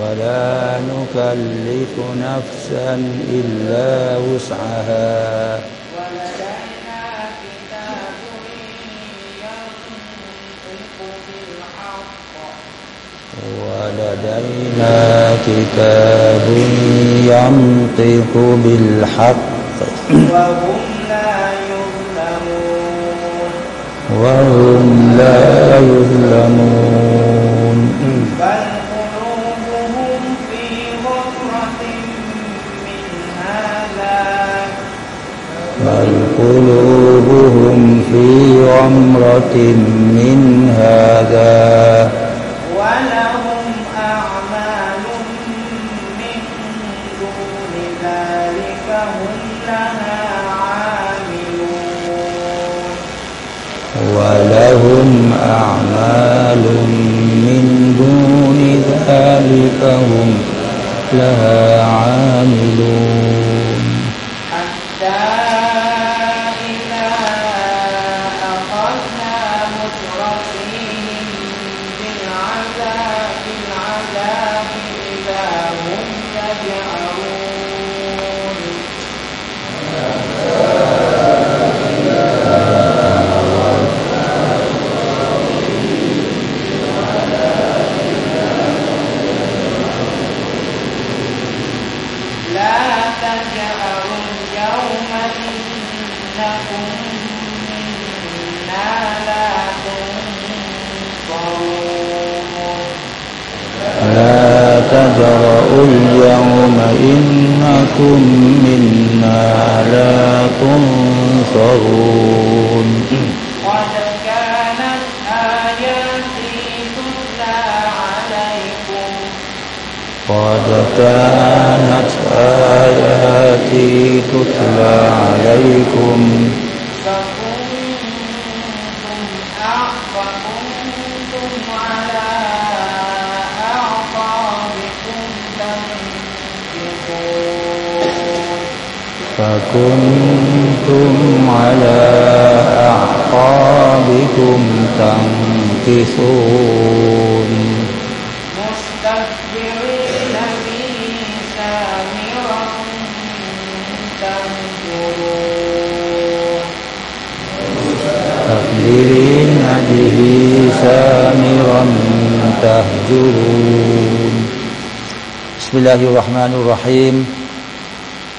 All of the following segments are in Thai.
ولا نكلف نفسا إلا وسعها. ولدينا كتاب ينطق بالحق. ولدينا كتاب ينطق بالحق. وهم وهم لا يظلمون. بل بل قلوبهم في غمرة من هذا. أعمال من دون ذلك هم لها عاملون. اليوم إنكم منا لا تنصرون. قد كانت آياتي تتلى عليكم قد كانت آياتي تتلى عليكم فكنتم على أعقابكم تنكثون مستكبرين به سامرا تنكرون مستكبرين به سامرا تهجرون بسم الله الرحمن الرحيم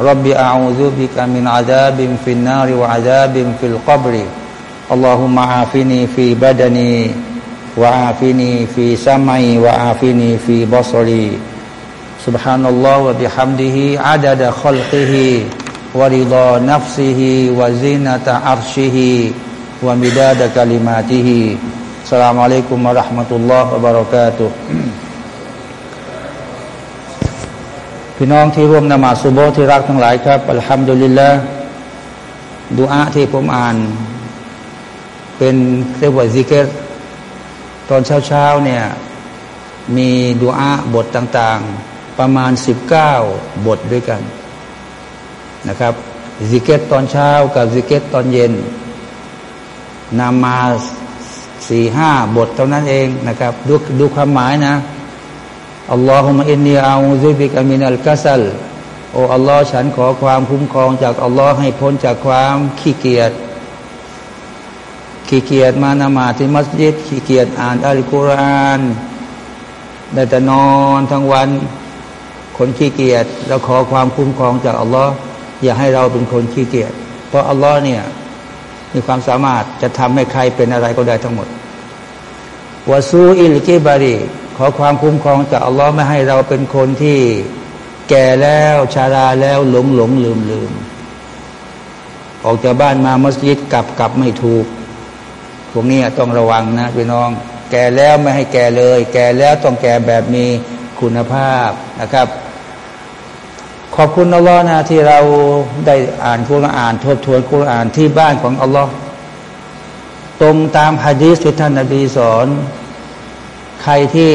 رب أعوذ بك من عذاب في النار وعذاب في القبر. اللهم عافني في بدني وعافني في سمعي وعافني في بصري. سبحان الله وبحمده عدد خلقه ورضا نفسه وزينة عرشه ومداد كلماته. السلام عليكم ورحمة الله وبركاته. พี่น้องที่ร่วมนมาสุโบที่รักทั้งหลายครับอัลฮัมดุลิลละดูอาที่ผมอ่าน เป็นเรียกว่าซิกเกตตอนเช้าๆเนี่ยมีดูอาบทต่างๆ ประมาณสิบเก้าบทด้วยกันนะครับซิกเกตตอนเช้ากับซิกเกตตอนเย็นนำมาสี่ห้าบทเท่านั้นเองนะครับ ดูดูความหมายนะ اللهم إني أعوذ بك من الكسلโอ้อัลลอฮ์ฉันขอความคุ้มครองจากอัลลอฮ์ให้พ้นจากความขี้เกียจขี้เกียจมานมาซที่มัสยิดขี้เกียจอ่านอัลกุรอานได้แต่นอนทั้งวัน คนขี้เกียจเราขอความคุ้มครองจากอัลลอฮ์อย่าให้เราเป็นคนขี้เกียจเพราะอัลลอฮ์เนี่ยมีความสามารถจะทำให้ใครเป็นอะไรก็ได้ทั้งหมดวาซูอิลกิบารี ขอความคุ้มครองจากอัลลอฮ์ไม่ให้เราเป็นคนที่แก่แล้วชาราแล้วหลงหลงลืมลืมออกจากบ้านมามัสยิดกลับกลับไม่ถูก พวกนี้ต้องระวังนะพี่น้อง แก่แล้วไม่ให้แก่เลย แก่แล้วต้องแก่แบบมีคุณภาพนะครับ ขอบคุณอัลลอฮ์นะที่เราได้อ่านคุรอานทบทวนคุรอานที่บ้านของอัลลอฮ์ตรงตามฮะดีษที่ท่านนบีสอน ใครที่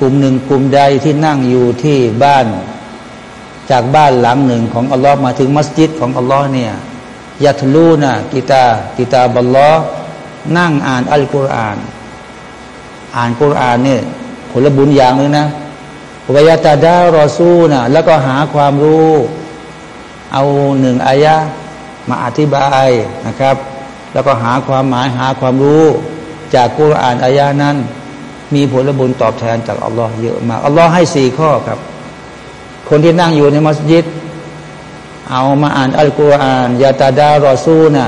กลุ่มหนึ่งกลุ่มใดที่นั่งอยู่ที่บ้าน จากบ้านหลังหนึ่งของอัลลอฮ์มาถึงมัสยิดของอัลลอฮ์เนี่ยยัตลูนะกิตากิตาบัลลอฮ์นั่งอ่านอัลกุรอาน อ่านกุรอานเนี่ยผลบุญอย่างนึงนะวยาตาดารอซูนะแล้วก็หาความรู้ เอาหนึ่งอายะมาอธิบายนะครับ แล้วก็หาความหมายหาความรู้จากกุรอานอายะนั้น มีผลบุญตอบแทนจากอัลลอฮ์เยอะมากอัลลอฮ์ให้สี่ข้อครับ คนที่นั่งอยู่ในมัสยิด เอามาอ่านอัลกุรอานยาตาดารอซูนะ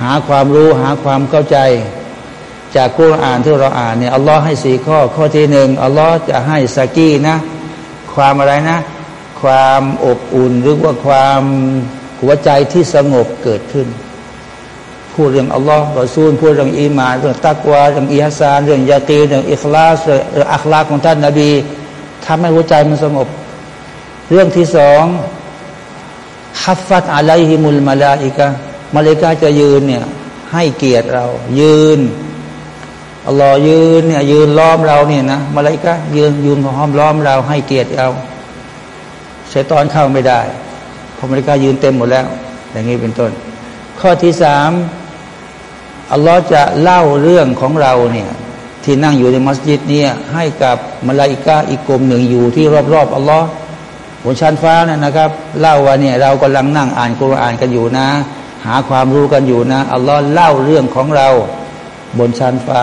หาความรู้หาความเข้าใจ จากกุรอานที่เราอ่านเนี่ยอัลลอฮ์ให้สี่ข้อ ข้อที่หนึ่งอัลลอฮ์จะให้สกี้นะ ความอะไรนะ ความอบอุ่นหรือว่าความหัวใจที่สงบเกิดขึ้น พูดเรื่องอัลลอฮ์รอซูลพูดเรื่องอีมานเรื่องตักวาเรื่องอิฮัสานเรื่องยาตีเรื่องอิคลาสเรื่องอัคลาของท่านนาบีทำให้หัวใจมันสงบ เรื่องที่สองฮัฟฟัตอะลัยฮิมุลมาลาอิกะมาเลกาจะยืนเนี่ยให้เกียรติเรา ยืนอัลลอฮ์ยืนเนี่ยยืนล้อมเราเนี่ยนะมาเลกายืนยืนห้อมล้อมเราให้เกียรติเราเชตอนเข้าไม่ได้พอมาเลกายืนเต็มหมดแล้ว อย่างนี้เป็นต้น ข้อที่สาม อัลลอฮ์จะเล่าเรื่องของเราเนี่ยที่นั่งอยู่ในมัสยิดเนี่ยให้กับมาลาอิกาอีกกลุ่มหนึ่งอยู่ที่รอบๆอัลลอฮ์บนชั้นฟ้านะนะครับ เล่าว่าเนี่ยเรากำลังนั่งอ่านกุรอานกันอยู่นะ หาความรู้กันอยู่นะอัลลอฮ์เล่าเรื่องของเราบนชั้นฟ้า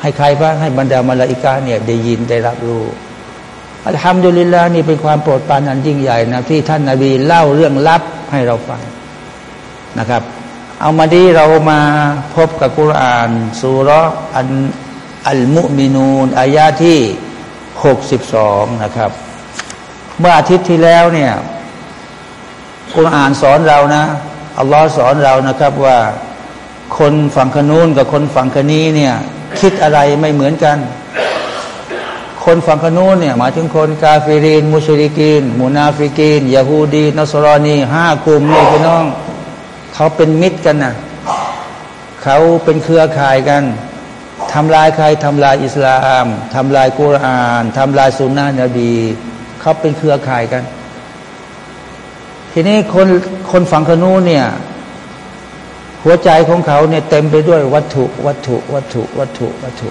ให้ใครบ้างให้บรรดามาลาอิกาเนี่ยได้ยินได้รับรู้อัลฮัมดุลิลลาห์นี่เป็นความโปรดปรานอันยิ่งใหญ่นะที่ท่านนาบีเล่าเรื่องลับให้เราฟังนะครับ เอามาดีเรามาพบกับกุรอานสุรอันอัลมุมินูนอายาที่หกสิบสองนะครับ เมื่ออาทิตย์ที่แล้วเนี่ยกุรอานสอนเรานะอัลลอฮ์สอนเรานะครับว่า คนฝั่งขนูนกับคนฝั่งคนี้เนี่ยคิดอะไรไม่เหมือนกัน คนฝั่งขนูนเนี่ยหมายถึงคนกาเฟรีนมุชริกีนมุนาฟิกีนยาฮูดีนัสรอนีห้ากลุ่มนี่พี่น้อง เขาเป็นมิตรกันนะเขาเป็นเครือข่ายกันทำลายใครทำลายอิสลามทำลายกุรอานทำลายสุนนะนบีเขาเป็นเครือข่ายกัน ทีนี้คนคนฝั่งขนูเนี่ย หัวใจของเขาเนี่ยเต็มไปด้วยวัตถุวัตถุวัตถุวัตถุวัตถุ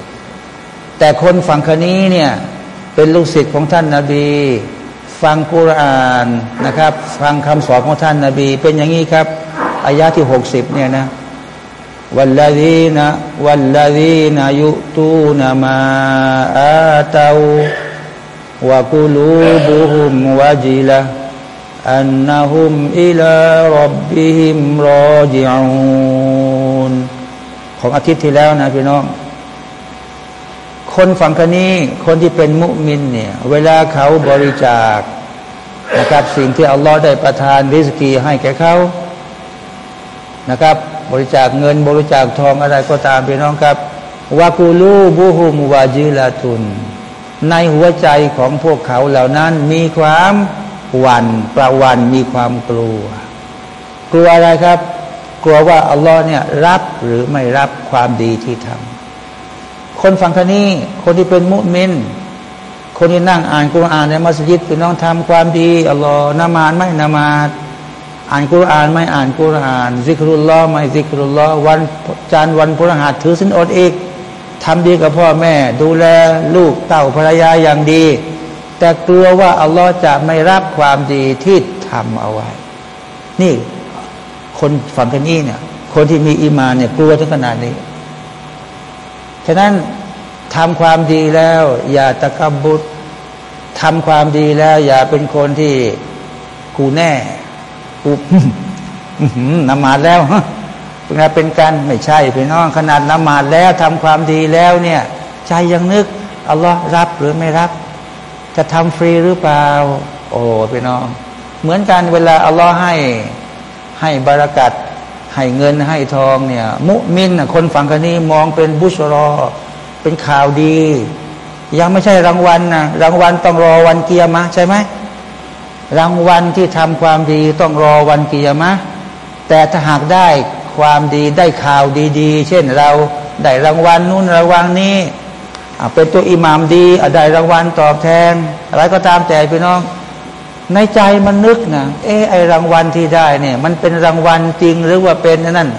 แต่คนฝั่งคนี้เนี่ยเป็นลูกศิษย์ของท่านนาบี ฟังกุรานนะครับ ฟังคำสอนของท่านนาบี เป็นอย่างนี้ครับ อายะที่หกสิบเนี่ยนะวัลลดีนะวัลลดีนะยุตูนามาอาตาวะกุลูบุฮุมวะจิละอันนะฮุมอิลารับบิฮิมรอจิอูนของอาทิตย์ที่แล้วนะพี่น้อง คนฝั่งคนนี้ คนที่เป็นมุมินเนี่ย เวลาเขาบริจาคนะครับสิ่งที่อัลลอฮ์ได้ประทานริสกีให้แก่เขา นะครับ บริจาคเงินบริจาคทองอะไรก็ตามพี่น้องครับวากูลูบูฮุมวาจิลาตุน ในหัวใจของพวกเขาเหล่านั้นมีความหวันประวันมีความกลัว กลัวอะไรครับ กลัวว่าอัลลอฮ์เนี่ยรับหรือไม่รับความดีที่ทำคนฝั่งทนี้คนที่เป็นมุสลิมคนที่นั่งอ่านกุรอานในมัสยิดเป็นน้องทำความดีอัลลอฮ์นามานไม่นามาด อ่านกุรอานไม่อ่านกุรอานซิกรุลลอไม่ซิกรุลลอวันจันทร์วันพฤหัสถือสินอดอีกทำดีกับพ่อแม่ ดูแลลูกเต่าภรรยาอย่างดี แต่กลัวว่าอัลลอฮ์จะไม่รับความดีที่ทำเอาไว้ นี่คนฝั่งกันนี้เนี่ย คนที่มีอีมานเนี่ยกลัวถึงขนาดนี้ ฉะนั้นทำความดีแล้ว อย่าตะกบุตรทำความดีแล้ว อย่าเป็นคนที่กูแน่ กูนมาดแล้วเป็นเป็นการไม่ใช่พี่น้องขนาดนมาดแล้วทำความดีแล้วเนี่ย ใจยังนึกอัลลอฮ์รับหรือไม่รับ จะทำฟรีหรือเปล่า โอ้พี่น้อง เหมือนกันเวลาอัลลอฮ์ให้ให้บารักัดให้เงินให้ทองเนี่ย มุมินคนฝั่งกันนี้มองเป็นบุชรอ เป็นข่าวดี ยังไม่ใช่รางวัลนะรางวัลต้องรอวันเกียร์มาใช่ไหม รางวัลที่ทำความดีต้องรอวันกียร์มาแต่ถ้าหากได้ความดีได้ข่าวดี ๆ เช่นเราได้รางวัลนู่นรางวัลนี้เป็นตัวอิหมามดีได้รางวัลตอบแทน อะไรก็ตามแต่พี่น้อง ในใจมันนึกนะเออไอรางวัลที่ได้เนี่ย มันเป็นรางวัลจริงหรือว่าเป็นนั่น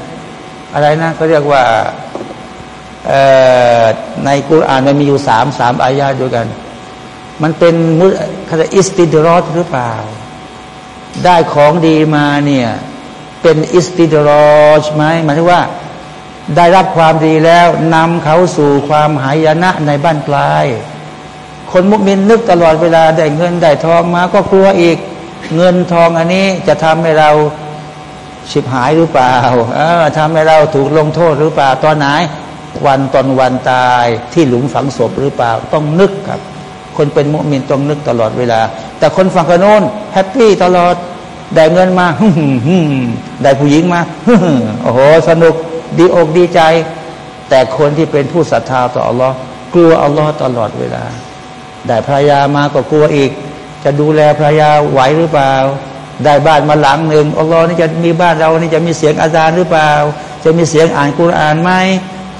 อะไรนะเขาเรียกว่าในกุรอานมันมีอยู่สามสามอายาด้วยกัน มันเป็นมุขอิสติดรอดหรือเปล่า ได้ของดีมาเนี่ย เป็นอิสติดรอดไหมหมายถึงว่า ได้รับความดีแล้วนำเขาสู่ความหายนะในบ้านปลาย คนมุกมินนึกตลอดเวลาได้เงินได้ทองมาก็กลัวอีก เงินทองอันนี้จะทำให้เราฉิบหายหรือเปล่าทำให้เราถูกลงโทษหรือเปล่าตอนไหนวันตอนวันตายที่หลุมฝังศพหรือเปล่า ต้องนึกครับ คนเป็นมุมินต้องนึกตลอดเวลา แต่คนฝั่งกโน้นแฮปปี้ตลอด ได้เงินมาได้ผู้หญิงมาฮึโอ้โห สนุกดีอกดีใจ แต่คนที่เป็นผู้ศรัทธาต่ออัลลอฮ์กลัวอัลลอฮ์ตลอดเวลา ได้ภรรยามาก็กลัวอีก จะดูแลภรรยาไหวหรือเปล่า ได้บ้านมาหลังหนึ่งอัลลอฮ์นี่จะมีบ้านเรานี่จะมีเสียงอาจารย์หรือเปล่า จะมีเสียงอ่านกุรอานไหม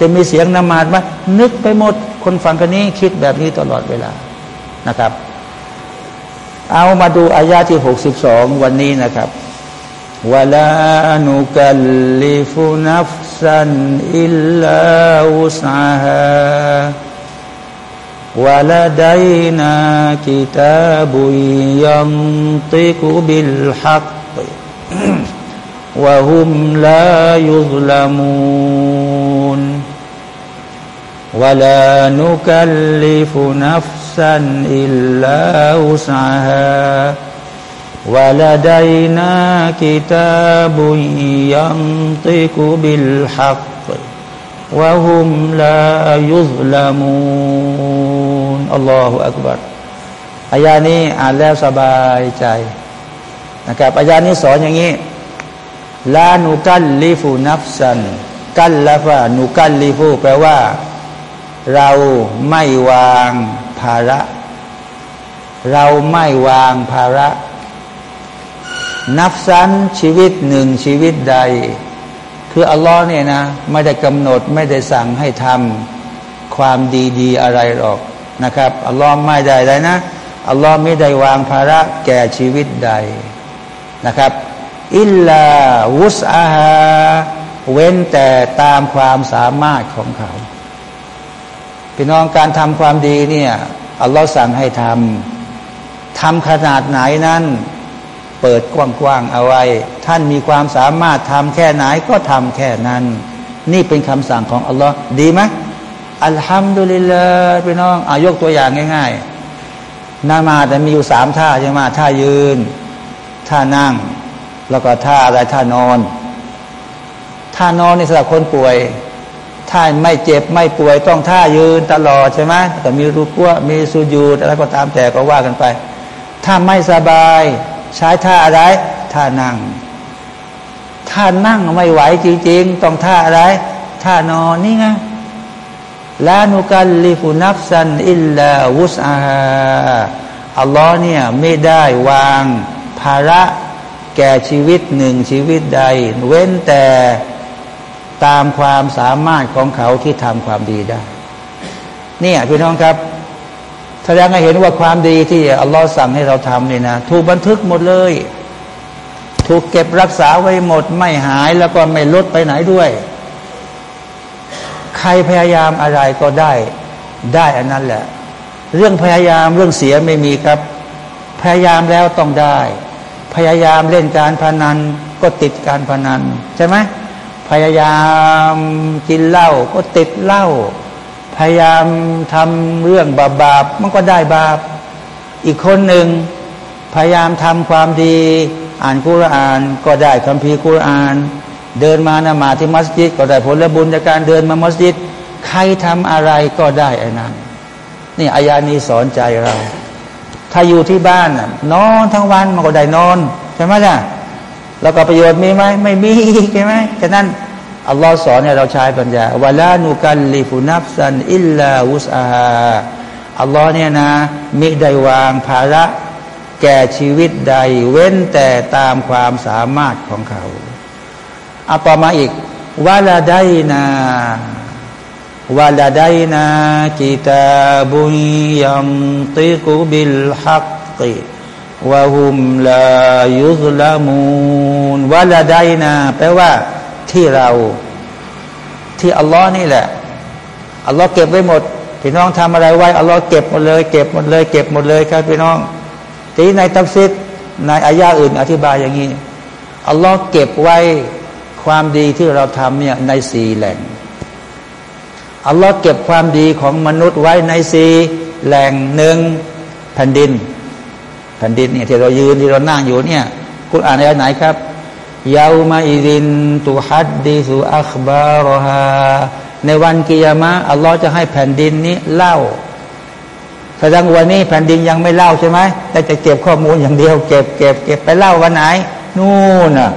จะมีเสียงนมาดไหมนึกไปหมด คนฟังกันนี้คิดแบบนี้ตลอดเวลา นะครับ เอามาดูอายาที่หกสิบสองวันนี้นะครับวลานุกัลลิฟุนัฟซันอิลลาอุสาฮาวลาดายนาคิตาบุยัมติกุบิลฮักวะฮุมลายุลลามู ولا نكلف نفسا إلا وسعها ولدينا كتاب ينطق بالحق وهم لا يظلمون อัลลอฮฺอักบัรอายานี้อ่านแล้วสบายใจนะครับอายานี้สอนอย่างนี้ลานุกัลลิฟูนับสันกัลละฟานุกัลลิฟูแปลว่า เราไม่วางภาระ เราไม่วางภาระ นับสันชีวิตหนึ่งชีวิตใด คืออัลลอฮ์เนี่ยนะ ไม่ได้กำหนดไม่ได้สั่งให้ทำความดีๆอะไรหรอกนะครับอัลลอฮ์ไม่ได้เลยนะอัลลอฮ์ไม่ได้วางภาระแก่ชีวิตใดนะครับอิลลาวุสอาฮาเว้นแต่ตามความสามารถของเขา พี่น้องการทำความดีเนี่ยอัลลอฮ์สั่งให้ทำทำขนาดไหนนั้น เปิดกว้างๆเอาไว้ ท่านมีความสามารถทำแค่ไหนก็ทำแค่นั้น นี่เป็นคำสั่งของอัลลอฮ์ดีไหมอัลฮัมดุลิลลาห์พี่น้องอายกตัวอย่างง่าย ๆนามาแต่มีอยู่สามท่าใช่ไหมท่ายืน ท่านั่ง แล้วก็ท่าอะไรท่านอน ท่านอนในสำหรับคนป่วย ถ้าไม่เจ็บไม่ป่วยต้องท่ายืนตลอดใช่ไหมแต่มีรูปว่ามีสุญูดอะไรก็ตามแต่ก็ว่ากันไป ถ้าไม่สบายใช้ท่าอะไรท่านั่งท่านั่งไม่ไหวจริงๆ ต้องท่าอะไรท่านอนนี่ไงลานุกัลลิฟุนับซันอิลลาวุสอาอัลลอฮ์เนี่ยไม่ได้วางภาระแก่ชีวิตหนึ่งชีวิตใด เว้นแต่ ตามความสามารถของเขาที่ทำความดีได้ เนี่ยพี่น้องครับแสดงให้เห็นว่าความดีที่อัลลอฮ์สั่งให้เราทำนี่นะถูกบันทึกหมดเลย ถูกเก็บรักษาไว้หมด ไม่หายแล้วก็ไม่ลดไปไหนด้วย ใครพยายามอะไรก็ได้ได้อันนั้นแหละ เรื่องพยายามเรื่องเสียไม่มีครับ พยายามแล้วต้องได้ พยายามเล่นการพนันก็ติดการพนันใช่ไหม พยายามกินเหล้าก็ติดเหล้าพยายามทำเรื่องบาปบาปมันก็ได้บาป อีกคนหนึ่งพยายามทำความดี อ่านกุรอานก็ได้คัมภีร์กุรอาน เดินมานมาที่มัสยิดก็ได้ผลบุญจากการเดินมามัสยิด ใครทำอะไรก็ได้ไอ้นั้นนี่อายานี้สอนใจเรา ถ้าอยู่ที่บ้านนอนทั้งวันมันก็ได้นอนใช่ไหมล่ะ แล้วก็ประโยชน์มีไหมไม่มีใช่ไหมฉะนั้นอัลลอฮ์สอนให้เราใช้ปัญญาวลานุกันลิฟุนับซันอิลลาอุสอาอัลลอฮ์เนี่ยนะมิได้วางภาระแก่ชีวิตใดเว้นแต่ตามความสามารถของเขาเอาต่อมาอีกวาลาไดนาวาลาไดนากิตาบุยัมติกุบิลฮักกิ วะฮุมลายุสลามูนวาลาไดนาแปลว่า ที่เรา ที่อัลลอฮ์นี่แหละอัลลอฮ์เก็บไว้หมดพี่น้องทำอะไรไว้อัลลอฮ์เก็บหมดเลย เก็บหมดเลย เก็บหมดเลยครับพี่น้องทีในตัฟซิดในอายาอื่น อธิบายอย่างนี้อัลลอฮ์เก็บไว้ความดีที่เราทำเนี่ยในสี่แหล่งอัลลอฮ์เก็บความดีของมนุษย์ไว้ในสี่แหล่งหนึ่งแผ่นดิน ผ่นดินเนี่ยที่เรายืนที่เรานั่งอยู่เนี่ยคุณอ่านในไหนครับยาวมาอิรินตุฮัดดีสุอัคบารฮาในวันกิยามะอัลลอฮ์จะให้แผ่นดินนี้เล่าแสดงวันนี้แผ่นดินยังไม่เล่าใช่ไหมแต่จะเก็บข้อมูลอย่างเดียว เก็บเก็บเก็บไปเล่าวันไหน นู่นน่ะ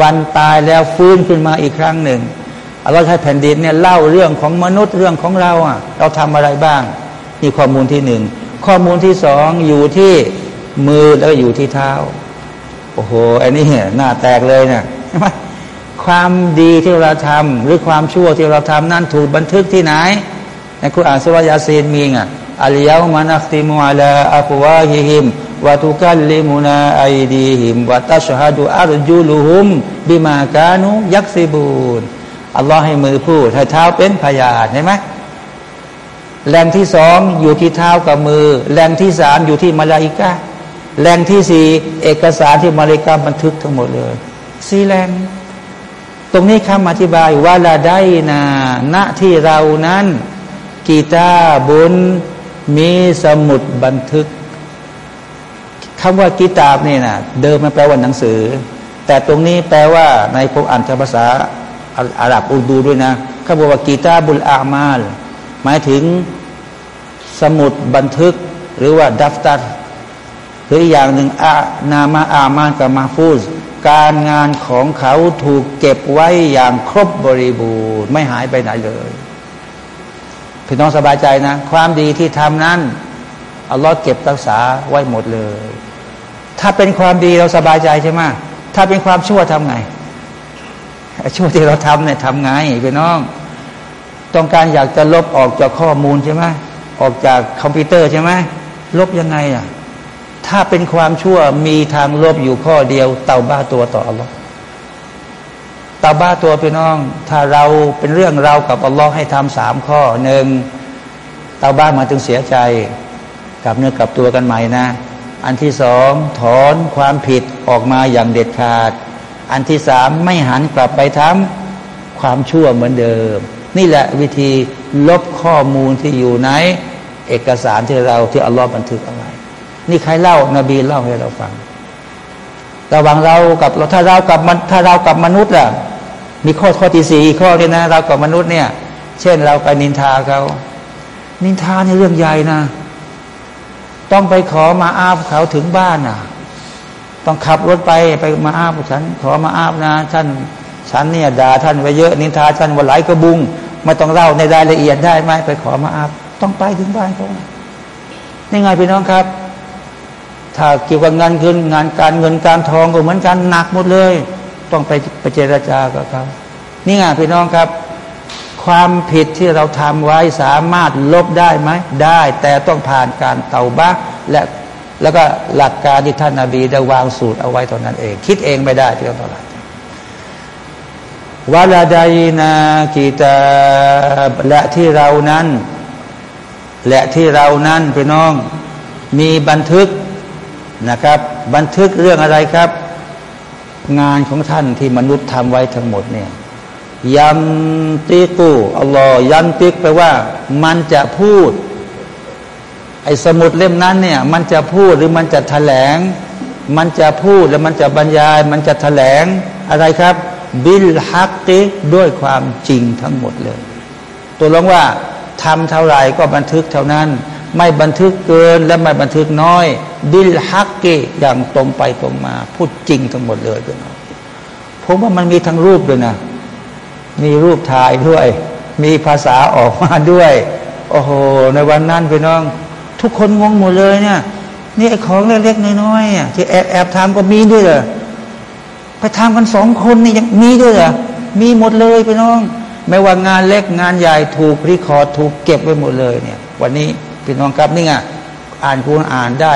วันตายแล้วฟื้นขึ้นมาอีกครั้งหนึ่งอัลลอฮ์ให้แผ่นดินเนี่ยเล่าเรื่องของมนุษย์เรื่องของเราอะ เราทำอะไรบ้างนี่ข้อมูลที่หนึ่งข้อมูลที่สองอยู่ที่ มือแล้วก็อยู่ที่เท้า โอ้โหอันนี้หน้าแตกเลยเนะใช่ไหมความดีที่เราทำหรือความชั่วที่เราทำนั้นถูกบันทึกที่ไหนในกุรอานซูเราะฮ์ยาซีนมีไงاليوم نختم على أفواههم وتكلمنا أيديهم وتشهد أرجلهم بما كانوا يكسبونอัลลอฮ์ให้มือพูดให้เท้าเป็นพยานเห็นไหมแหล่งที่สองอยู่ที่เท้ากับมือแหล่งที่สามอยู่ที่มาลาอิกา แหล่งที่สี่เอกสารที่มาลาอิกาบันทึกทั้งหมดเลยสี่แหล่งตรงนี้คำอธิบายว่าละได้นาณที่เรานั้น กีตาบุญมีสมุดบันทึกคำว่ากีตาบนี่นะเดิมมันแปลว่าหนังสือ แต่ตรงนี้แปลว่าในพวกอ่านภาษาอาหรับอูดูด้วยนะเขาบอกว่ากีตาบุลอามาล หมายถึงสมุดบันทึกหรือว่าดัฟตัดห รืออย่างหนึ่งอานามาอามานกับมาฟูซการงานของเขาถูกเก็บไว้อย่างครบบริบูรณ์ ไม่หายไปไหนเลยพี่น้องสบายใจนะ ความดีที่ทำนั้นอัลลอฮ์เก็บรักษาไว้หมดเลย ถ้าเป็นความดีเราสบายใจใช่ไหมถ้าเป็นความชั่วทำไงชั่วที่เราทำเนี่ยทำไงพี่น้อง ต้องการอยากจะลบออกจากข้อมูลใช่ไหมออกจากคอมพิวเตอร์ใช่ไหมลบยังไงอะ ถ้าเป็นความชั่วมีทางลบอยู่ข้อเดียว เตาบ้าตัวต่ออัลลอฮ์เตาบ้าตัวพี่น้อง ถ้าเราเป็นเรื่องเรากับอัลลอฮ์ให้ทำสามข้อหนึ่งเตาบ้ามาถึงเสียใจกลับเนื้อกลับตัวกันใหม่นะ อันที่สองถอนความผิดออกมาอย่างเด็ดขาด อันที่สามไม่หันกลับไปทำความชั่วเหมือนเดิม นี่แหละวิธีลบข้อมูลที่อยู่ในเอกสารที่เราที่อัลลอฮ์บันทึกเอา นี่ใครเล่านบีเล่าให้เราฟัง ระหว่างเรากับเราถ้าเรากับมันถ้าเรากับมนุษย์ล่ะ มีข้อข้อที่สี่ข้อเลยนะเรากับมนุษย์เนี่ย เช่นเราไปนินทาเขานินทาในเรื่องใหญ่นะ ต้องไปขอมาอาบเขาถึงบ้านน่ะ ต้องขับรถไปไปมาอาบฉัน ขอมาอาบนะท่านฉันเนี่ยด่าท่านไปเยอะนินทาท่านวันไหลกระบุงไม่ต้องเล่าในรายละเอียดได้ไหมไปขอมาอาบต้องไปถึงบ้านเขานี่ไงพี่น้องครับ ถ้าเกี่ยวกับงานเงินงานการเงินการทองก็เหมือนกันหนักหมดเลย ต้องไปไปเจรจากับเขานี่ไงพี่น้องครับ ความผิดที่เราทำไว้สามารถลบได้ไหมได้ แต่ต้องผ่านการเตาบะและแล้วก็หลักการที่ท่านนาบีได้วางสูตรเอาไว้เท่านั้นเอง คิดเองไม่ได้ที่ต้องอะไรวาลาดายนากีตาและที่เรานั้น และที่เรานั้นพี่น้อง มีบันทึก นะครับ บันทึกเรื่องอะไรครับ งานของท่านที่มนุษย์ทำไว้ทั้งหมดเนี่ยยันติกูอัลลอฮ์ยันติกแปลว่า มันจะพูด ไอ้สมุดเล่มนั้นเนี่ย มันจะพูดหรือมันจะแถลง มันจะพูดแล้วมันจะบรรยาย มันจะแถลงอะไรครับ บิลฮักติด้วยความจริงทั้งหมดเลย ตัวลงว่าทำเท่าไหร่ก็บันทึกเท่านั้น ไม่บันทึกเกินและไม่บันทึกน้อย บิลฮักกิอย่างตรงไปตรงมา พูดจริงทั้งหมดเลยพี่น้องผมว่ามันมีทั้งรูปด้วยนะ มีรูปถ่ายด้วย มีภาษาออกมาด้วย โอ้โห ในวันนั้นพี่น้อง ทุกคนงงหมดเลยเนี่ยนี่ไอ้ของเล็กๆน้อยๆที่แอบแอบทำก็มีด้วยเหรอไปทำกันสองคนนี่ยังมีด้วยเหรอมีหมดเลยพี่น้อง ไม่ว่างานเล็กงานใหญ่ถูกรีคอร์ดถูกเก็บไว้หมดเลยเนี่ย วันนี้ พี่น้องครับนี่ไงอ่านคุณอ่านได้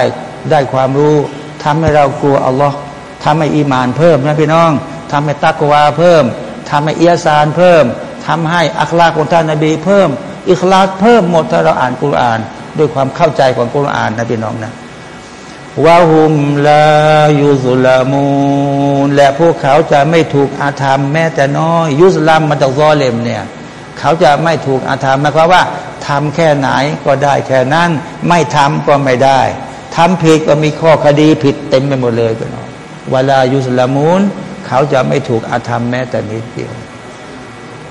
ได้ความรู้ทำให้เรากลัวอัลลอฮ์ทำให้อีมานเพิ่มนะพี่น้องทำให้ตักวาเพิ่มทำให้เอียซานเพิ่มทำให้อัคลาของท่านนบีเพิ่ม อิคลาสเพิ่มหมดถ้าเราอ่านกุรอาน ด้วยความเข้าใจของกุรอานนะพี่น้องนะวะฮุมลายุซุลามูนและพวกเขาจะไม่ถูกอาธรรมแม้แต่น้อย ยุสลัมมาจากซอเลมเนี่ย เขาจะไม่ถูกอาธรรมหมายความว่า ทำแค่ไหนก็ได้แค่นั้น ไม่ทำก็ไม่ได้ทำผิดก็มีข้อคดีผิดเต็มไปหมดเลยพี่น้องเวลายุสลามูนเขาจะไม่ถูกอาธรรมแม้แต่นิดเดียว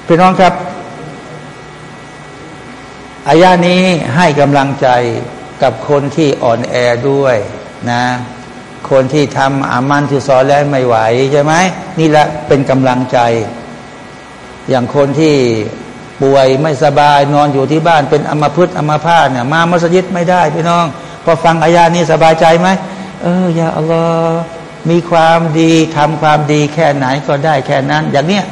พี่น้องครับอายานี้ให้กำลังใจกับคนที่อ่อนแอด้วยนะ คนที่ทำอามันที่สอนแล้วไม่ไหวใช่ไหมนี่แหละเป็นกำลังใจ อย่างคนที่ ป่วย ไม่สบายนอนอยู่ที่บ้านเป็นอมพึษอมพาตเนี่ยมามัสยิดไม่ได้พี่น้อง พอฟังอายานี้สบายใจไหมเอออย่าอัลลอฮ์มีความดีทำความดีแค่ไหนก็ได้แค่นั้น อย่างเนี้ย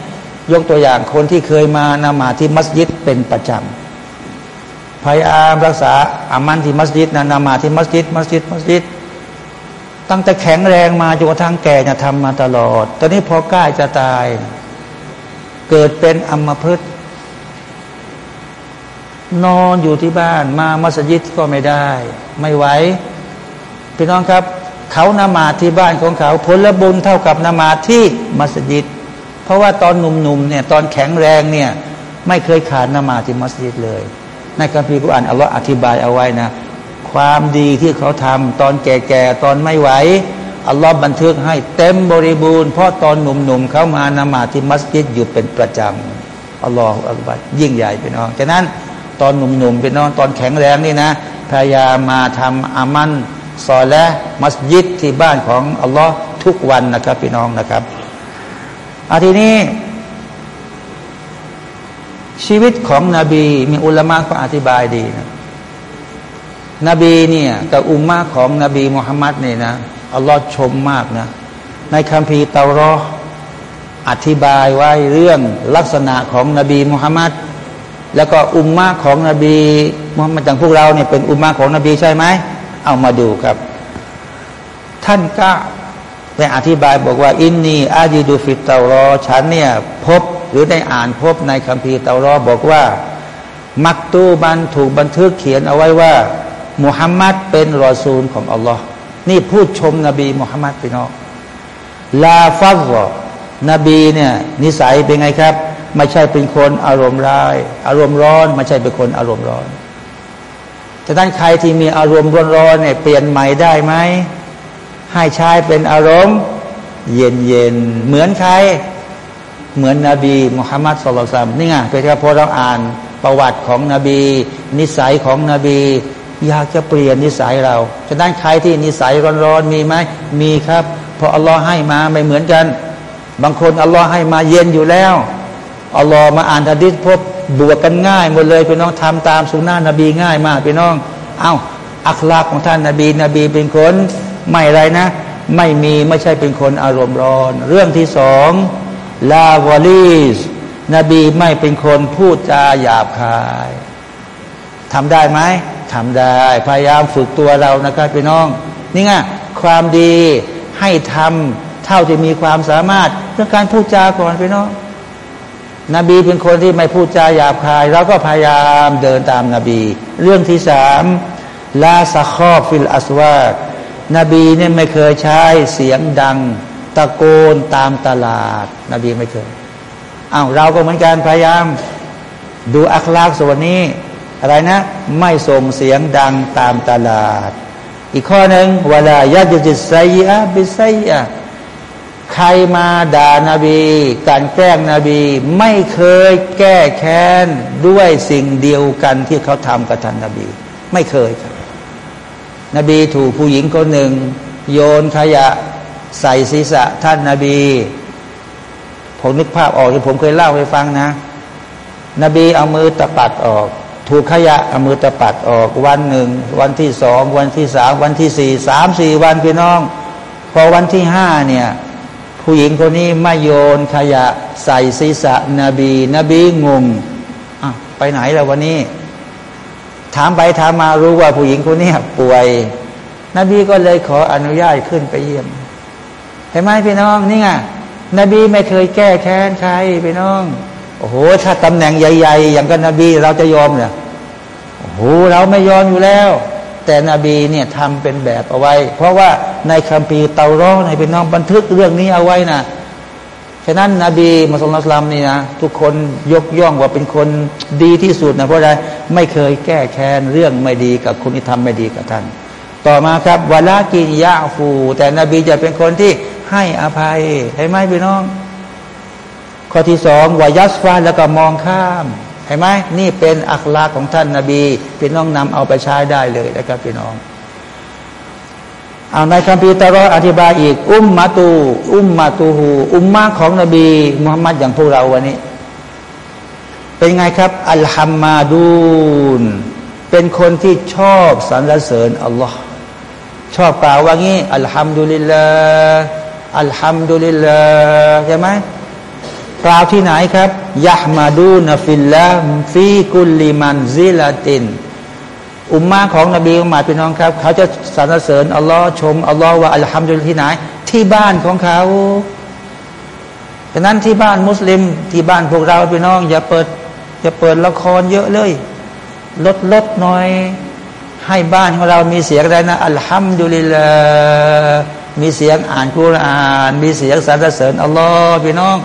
ยกตัวอย่างคนที่เคยมานมาที่มัสยิดเป็นประจำพยายามรักษาอามันที่มัสยิดนะนมาที่มัสยิดมัสยิดมัสยิดตั้งแต่แข็งแรงมาจนกระทั่งแก่จะทำมาตลอด ตอนนี้พอใกล้จะตาย เกิดเป็นอัมพฤกษ์ นอนอยู่ที่บ้านมามัสยิดก็ไม่ได้ ไม่ไหวพี่น้องครับ เขานามาที่บ้านของเขาผลบุญเท่ากับนามาที่มัสยิด เพราะว่าตอนหนุ่มๆเนี่ยตอนแข็งแรงเนี่ยไม่เคยขาดนามาที่มัสยิดเลย ในคัมภีร์กุรอานอัลลอฮ์อธิบายเอาไว้นะ ความดีที่เขาทำตอนแก่ๆตอนไม่ไหวอัลลอฮ์บันทึกให้เต็มบริบูรณ์เพราะตอนหนุ่มๆเขามานมาที่มัสยิดอยู่เป็นประจำอัลลอฮฺอัลบัดยิ่งใหญ่เป็นน้องฉะนั้น ตอนหนุ่มๆเป็นน้องตอนแข็งแรงนี่นะพยายามมาทำอามันซอและมัสยิดที่บ้านของอัลลอฮ์ทุกวันนะครับพี่น้องนะครับอาทีนี้ ชีวิตของนบี มีอุลามะก็อธิบายดีนะนบีเนี่ยกับอุมมาของนบีมุฮัมมัดเนี่ยนะอัลลอฮ์ชมมากนะในคัมภีร์เตารออธิบายไว้เรื่องลักษณะของนบีมุฮัมมัด แล้วก็อุมมาของนบีมุฮัมมัดอย่างพวกเราเนี่ยเป็นอุมมาของนบีใช่ไหมเอามาดูครับ ท่านก็ได้อธิบายบอกว่าอินนีอาจีดูฟิตเตารอฉันเนี่ยพบหรือได้อ่านพบในคัมภีร์เตารอบอกว่า มักตูบันถูกบันทึกเขียนเอาไว้ว่ามุฮัมมัดเป็นรอซูลของอัลลอฮ์นี่พูดชมนบีมุฮัมมัดพี่น้องลาฟัซนบีเนี่ยนิสัยเป็นไงครับ ไม่ใช่เป็นคนอารมณ์ร้าย อารมณ์ร้อน ไม่ใช่เป็นคนอารมณ์ร้อนแต่ท่านใครที่มีอารมณ์ร้อนๆเนี่ยเปลี่ยนใหม่ได้ไหมให้ใช้เป็นอารมณ์ เย็นเย็นเหมือนใคร เหมือนนบีมุฮัมมัดสุลตัมนี่ไงเป็นแค่พอเราอ่านประวัติของนบี นิสัยของนบี อยากจะเปลี่ยนนิสัยเราฉะนั้นใครที่นิสัยร้อนๆมีไหมมีครับเพราะอัลลอฮ์ให้มาไม่เหมือนกัน บางคนอัลลอฮ์ให้มาเย็นอยู่แล้ว อัลลอฮ์มาอ่านฮะดิษพบบวกกันง่ายหมดเลยพี่น้องทำตามสุนนะนบีง่ายมากพี่น้องเอา้าอัคลากของท่านนบีนบีเป็นคนไม่ไรนะ ไม่มีไม่ใช่เป็นคนอารมณ์ร้อน เรื่องที่สองลาวอลีสนบีไม่เป็นคนพูดจาหยาบคายทำได้ไหมทำได้ พยายามฝึกตัวเรานะครับพี่น้อง นี่ไงความดีให้ทำเท่าที่มีความสามารถเรื่องการพูดจาก่อนพี่น้อง นบีเป็นคนที่ไม่พูดจาหยาบคายเราก็พยายามเดินตามนาบี เรื่องที่สามلا صخاب في الأسواقนบีเนี่ยไม่เคยใช้เสียงดัง ตะโกนตามตลาด นบีไม่เคยอ้าวเราก็เหมือนกันพยายาม ดูอัคลากส่วนนี้ อะไรนะ ไม่ส่งเสียงดังตามตลาด อีกข้อหนึ่งเวลายาจิตไซยะบิไซยะ ใครมาด่านาบีการแกล้งนบี ไม่เคยแก้แค้นด้วยสิ่งเดียวกันที่เขาทำกับท่านนาบี ไม่เคยครับนบีถูกผู้หญิงคนหนึ่ง โยนขยะใส่ศีรษะท่านนาบี ผมนึกภาพออกที่ผมเคยเล่าให้ฟังนะ นบีเอามือตะปัดออก ถูกขยะเอามือตะปัดออก วันหนึ่ง วันที่สอง วันที่สามวันที่สี่สามสี่วันพี่น้อง พอวันที่ห้าเนี่ย ผู้หญิงคนนี้มาโยนขยะใส่ศีรษะนบี นบีงงอะไปไหนแล้ววันนี้ ถามไปถามมารู้ว่าผู้หญิงคนนี้ป่วย นบีก็เลยขออนุญาตขึ้นไปเยี่ยมเห็นไหมพี่น้องนี่ไงนบีไม่เคยแก้แค้นใครพี่น้องโอ้โหถ้าตำแหน่งใหญ่ ๆ อย่างกับนบี เราจะยอมเนี่ยโอ้โหเราไม่ยอมอยู่แล้ว แต่นบีเนี่ยทำเป็นแบบเอาไว้ เพราะว่าในคัมภีร์เตาร้อในเป็นน้องบันทึกเรื่องนี้เอาไว้นะฉะนั้นนบีมุสลิมนี่นะทุกคนยกย่องว่าเป็นคนดีที่สุดนะเพราะอะไรไม่เคยแก้แค้นเรื่องไม่ดีกับคนที่ทำไม่ดีกับท่าน ต่อมาครับวาลากินยาฟู แต่นบีจะเป็นคนที่ให้อภัยให้ไหมพี่น้อง ข้อที่สองวายัสฟาแล้วก็มองข้าม ห็นไหมนี่เป็นอัคลาของท่านนาบีพี่น้องนำเอาไปใช้ได้เลยนะครับพี่น้องเอาในคัมภีร์ตะรออธิบายอีก อุมมาตู อุมมาตูหูอุมมาของนบีมุฮัมมัดอย่างพวกเราวันนี้ เป็นไงครับอัลฮัมมาดูนเป็นคนที่ชอบสรรเสริญอัลลอฮ์ชอบกล่าวว่างี้อัลฮัมดุลิลลาอัลฮัมดุลิลลาใช่ไหม กล่าวที่ไหนครับยะมาดูนฟิลละฟีกุลิมันซิลาติน อุมมาของนบีอุมาพี่น้องครับ เขาจะสรรเสริญอัลลอฮ์ชมอัลลอฮ์ว่าอัลฮัมดุลิลที่ไหน ที่บ้านของเขาดังนั้นที่บ้านมุสลิมที่บ้านพวกเราพี่น้อง อย่าเปิด อย่าเปิดละครเยอะเลย ลดลดหน่อย ให้บ้านของเรามีเสียงอะไรนะอัลฮัมดุลิลลามีเสียงอ่านคุราน มีเสียงสรรเสริญอัลลอฮ์พี่น้อง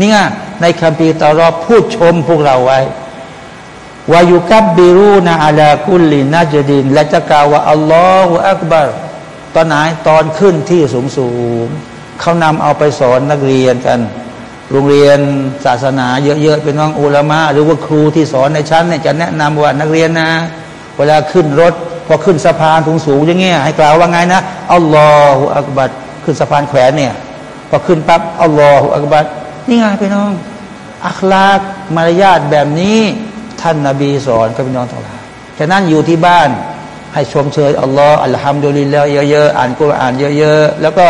นี่ไงในคัมภีร์ตารอพูดชมพวกเราไว้วายุกับบิรูนาอาลาคุลลินาจดิน และจะกล่าวว่าอัลลอฮฺอักบารตอนไหนตอนขึ้นที่สูงสูงเขานำเอาไปสอนนักเรียนกัน โรงเรียนศาสนาเยอะๆเป็นน้องอุลามะหรือว่าครูที่สอนในชั้นเนี่ยจะแนะนำว่านักเรียนนะ เวลาขึ้นรถพอขึ้นสะพานสูงสูงอย่างเงี้ยให้กล่าวว่าไงนะอัลลอฮฺอักบัรขึ้นสะพานแขวนเนี่ยพอขึ้นปั๊บอัลลอฮฺอักบัร นี่ไงพี่น้อง อัคลากมารยาทแบบนี้ท่านนาบีสอนกับพี่น้องทั้งหลายฉะนั้นอยู่ที่บ้านให้ชมเชยอัลลอฮ์อัลฮัมดุลิลลาห์เยอะๆอ่านกุรอานเยอะๆแล้วก็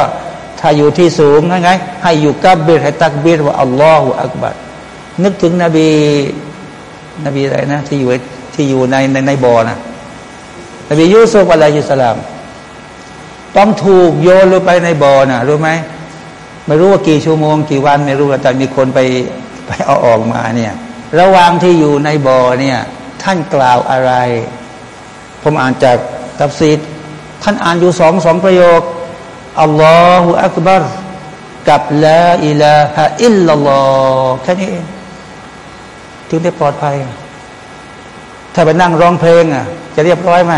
ถ้าอยู่ที่สูงไงให้อยู่กับเบิดให้ตักเบิดว่าอัลลอฮฺอักบัดนึกถึงนบีนบีอะไรนะที่อยู่ที่อยู่ในในในบ่อนะนบียูซุฟอะลัยฮิสสลาม ต้องถูกโยนลงไปในบ่อนะรู้ไหม ไม่รู้ว่ากี่ชั่วโมงกี่วันไม่รู้แต่มีคนไปไปเอาออกมาเนี่ย ระหว่างที่อยู่ในบ่อเนี่ยท่านกล่าวอะไร ผมอ่านจากตัฟซีรท่านอ่านอยู่สองสองประโยคالله أكبر กับ لا إله إلا اللهแค่นี้เองถึงได้ปลอดภัย ถ้าไปนั่งร้องเพลงอะ จะเรียบร้อยไหม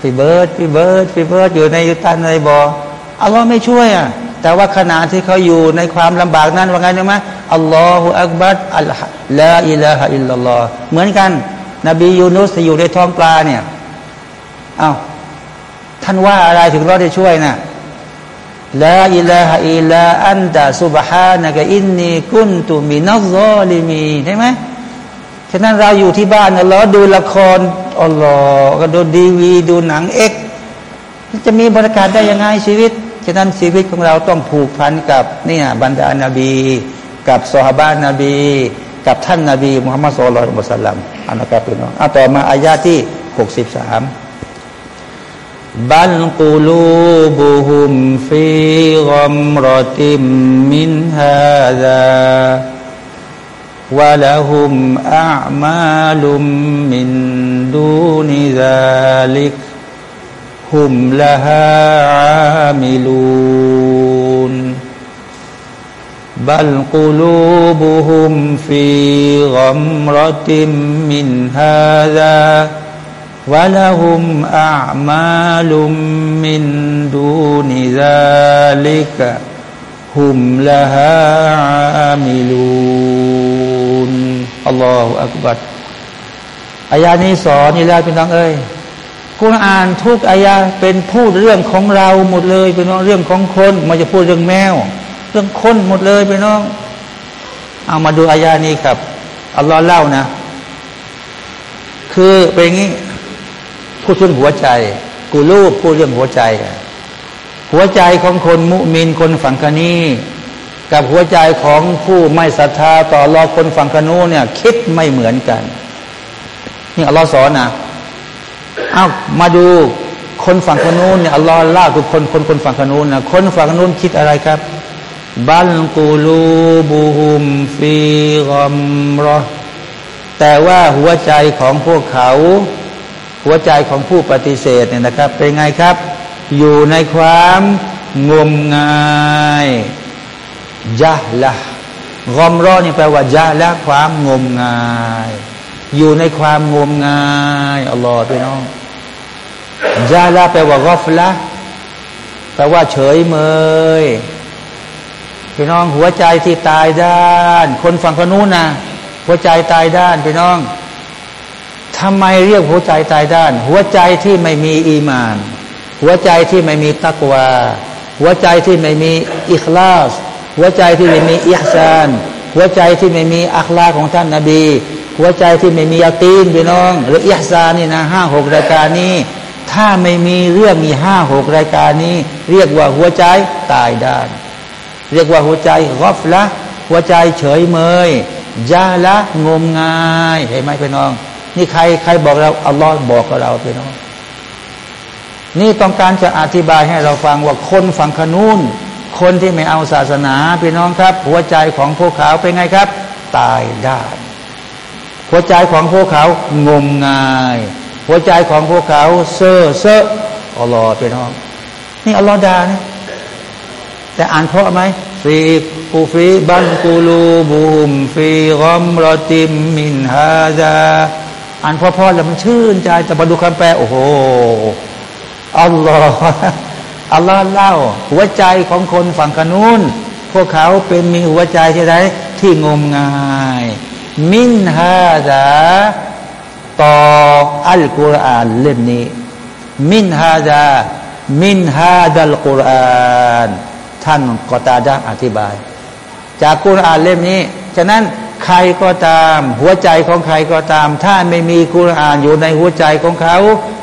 พี่เบิร์ดพี่เบิร์ดพี่เบิร์ดอยู่ในยุตันในบ่อ อัลลอฮ์ไม่ช่วยอะแต่ว่าขณะที่เขาอยู่ในความลำบากนั้นว่าไงรู้ไหมالله أكبر لا إله إلا اللهเหมือนกัน นบียูนุสที่อยู่ในท้องปลาเนี่ยอา้าวท่านว่าอะไรถึงรอดได้ช่วยนะلا إله إلا أنت سبحانك إني كنت من الظالمينใช่ไหมฉะนั้นเราอยู่ที่บ้านอัลลอฮ์ดูละครอัลลอฮ์ก็ดูดีวี ดูหนังเอ็กจะมีบรรยากาศได้ยังไงชีวิต ฉะนั้นชีวิตของเราต้องผูกพันกับเนี่ยบรรดานาบี กับสฮาบานาบี กับท่านนาบีมุฮัมมัดสุลลัลมุสลัมอันนะครับพี่น้องเอาต่อมาอายาที่หกสิบสามบัลกุลูบุฮุมฟีกอมรติมมินฮาดาวะละฮุมอามาลุมมินดูนิซาลิก ฮุมละฮามิลูน بل قلوبهم في غمرة من هذا ولهم أعمال من دون ذلك هم لها عاملون الله أكبر อายานี้สอนนี่แล้วพี่น้องเอ้ย กุณอ่านทุกอายาเป็นพูดเรื่องของเราหมดเลยพี่น้องเรื่องของคนมันจะพูดเรื่องแมว เรื่องคนหมดเลยพี่น้อง เอามาดูอายานี้ครับอัลลอฮ์เล่านะ คือเป็นอย่างนี้พูดถึงหัวใจ กูรูปพูดเรื่องหัวใจ หัวใจของคนมุมินคนฝั่งคนีกับหัวใจของผู้ไม่ศรัทธาต่อรอคนฝั่งคนูเนี่ย คิดไม่เหมือนกัน นี่อัลลอฮ์สอนนะ เอามาดูคนฝั่งคนูนเนี่ยอัลลอฮ์ล่าทุกคนคนคนฝั่งคนูนนะคนฝั่งคนูนคิดอะไรครับบัลกูลูบูฮุมฟีกอมรอแต่ว่าหัวใจของพวกเขา หัวใจของผู้ปฏิเสธเนี่ยนะครับ เป็นไงครับ อยู่ในความงมงายยะละกอมรอนี่แปลว่ายะละความงมงาย อยู่ในความงมงายอัลลอฮฺพี่น้องยะละแปลว่ากอฟละแปลว่าเฉยเมยพี่น้องหัวใจที่ตายด้าน คนฝั่งคนนู้นนะหัวใจตายด้านพี่น้องทำไมเรียกหัวใจตายด้าน หัวใจที่ไม่มีอีมาน หัวใจที่ไม่มีตักวา หัวใจที่ไม่มีอิคลาส หัวใจที่ไม่มีอิฮซาน หัวใจที่ไม่มีอัคลาของท่านนาบี หัวใจที่ไม่มียาตีนพี่น้อง หรืออิฮซานนี่นะห้าหกรายการนี้ ถ้าไม่มีเรื่องมีห้าหกรายการนี้ เรียกว่าหัวใจตายด้าน เรียกว่าหัวใจกอฟละหัวใจเฉยเมยยาละงมงายเห็นไหมพี่น้อง นี่ใครใครบอกเราอัลลอฮ์บอกกับเราพี่น้องนี่ต้องการจะอธิบายให้เราฟังว่าคนฝั่งขนูนคนที่ไม่เอาศาสนาพี่น้องครับ หัวใจของพวกเขาเป็นไงครับ ตายได้ หัวใจของพวกเขางมงาย หัวใจของพวกเขาเซ่อเซ่ออัลลอฮ์พี่น้องนี่อัลลอฮ์ดานะแต่อ่านเพราะไหมฟีกูฟีบันกูลูบูมฟีกอมรอติมมินฮาดาอ่านพอๆแล้วมันชื่นใจ แต่มาดูคำแปล โอ้โหอัลลอฮ์อัลลอฮ์เล่า หัวใจของคนฝั่งกนูนพวกเขาเป็นมีหัวใจที่ไรที่งมงาย มินฮาดาต่ออัลกุรอานเล่มนี้ มินฮาดามินฮาดัลกุรอานท่านกอตาดาอธิบาย จากกุรอานเล่มนี้ ฉะนั้นใครก็ตาม หัวใจของใครก็ตาม ถ้าไม่มีกุรอานอยู่ในหัวใจของเขา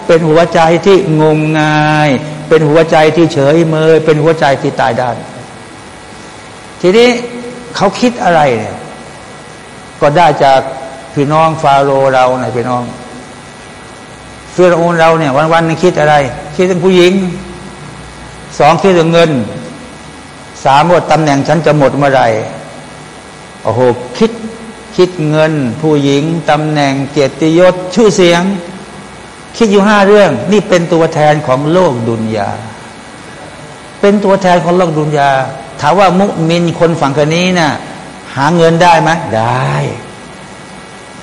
เป็นหัวใจที่งมงาย เป็นหัวใจที่เฉยเมยเป็นหัวใจที่ตายด้าน ทีนี้เขาคิดอะไรเนี่ย ก็ได้จากพี่น้องฟาโรเราในพี่น้องฟิรโอนเราเนี่ย วันๆนึงคิดอะไร คิดถึงผู้หญิงสองคิดถึงเงินสามว่าตำแหน่งฉันจะหมดเมื่อไรโอ้โหคิดคิดเงิน ผู้หญิงตำแหน่งเกียรติยศชื่อเสียง คิดอยู่ห้าเรื่อง นี่เป็นตัวแทนของโลกดุนยา เป็นตัวแทนของโลกดุนยาถามว่ามุมินคนฝั่งคนนี้นะ่ะ หาเงินได้ไหมได้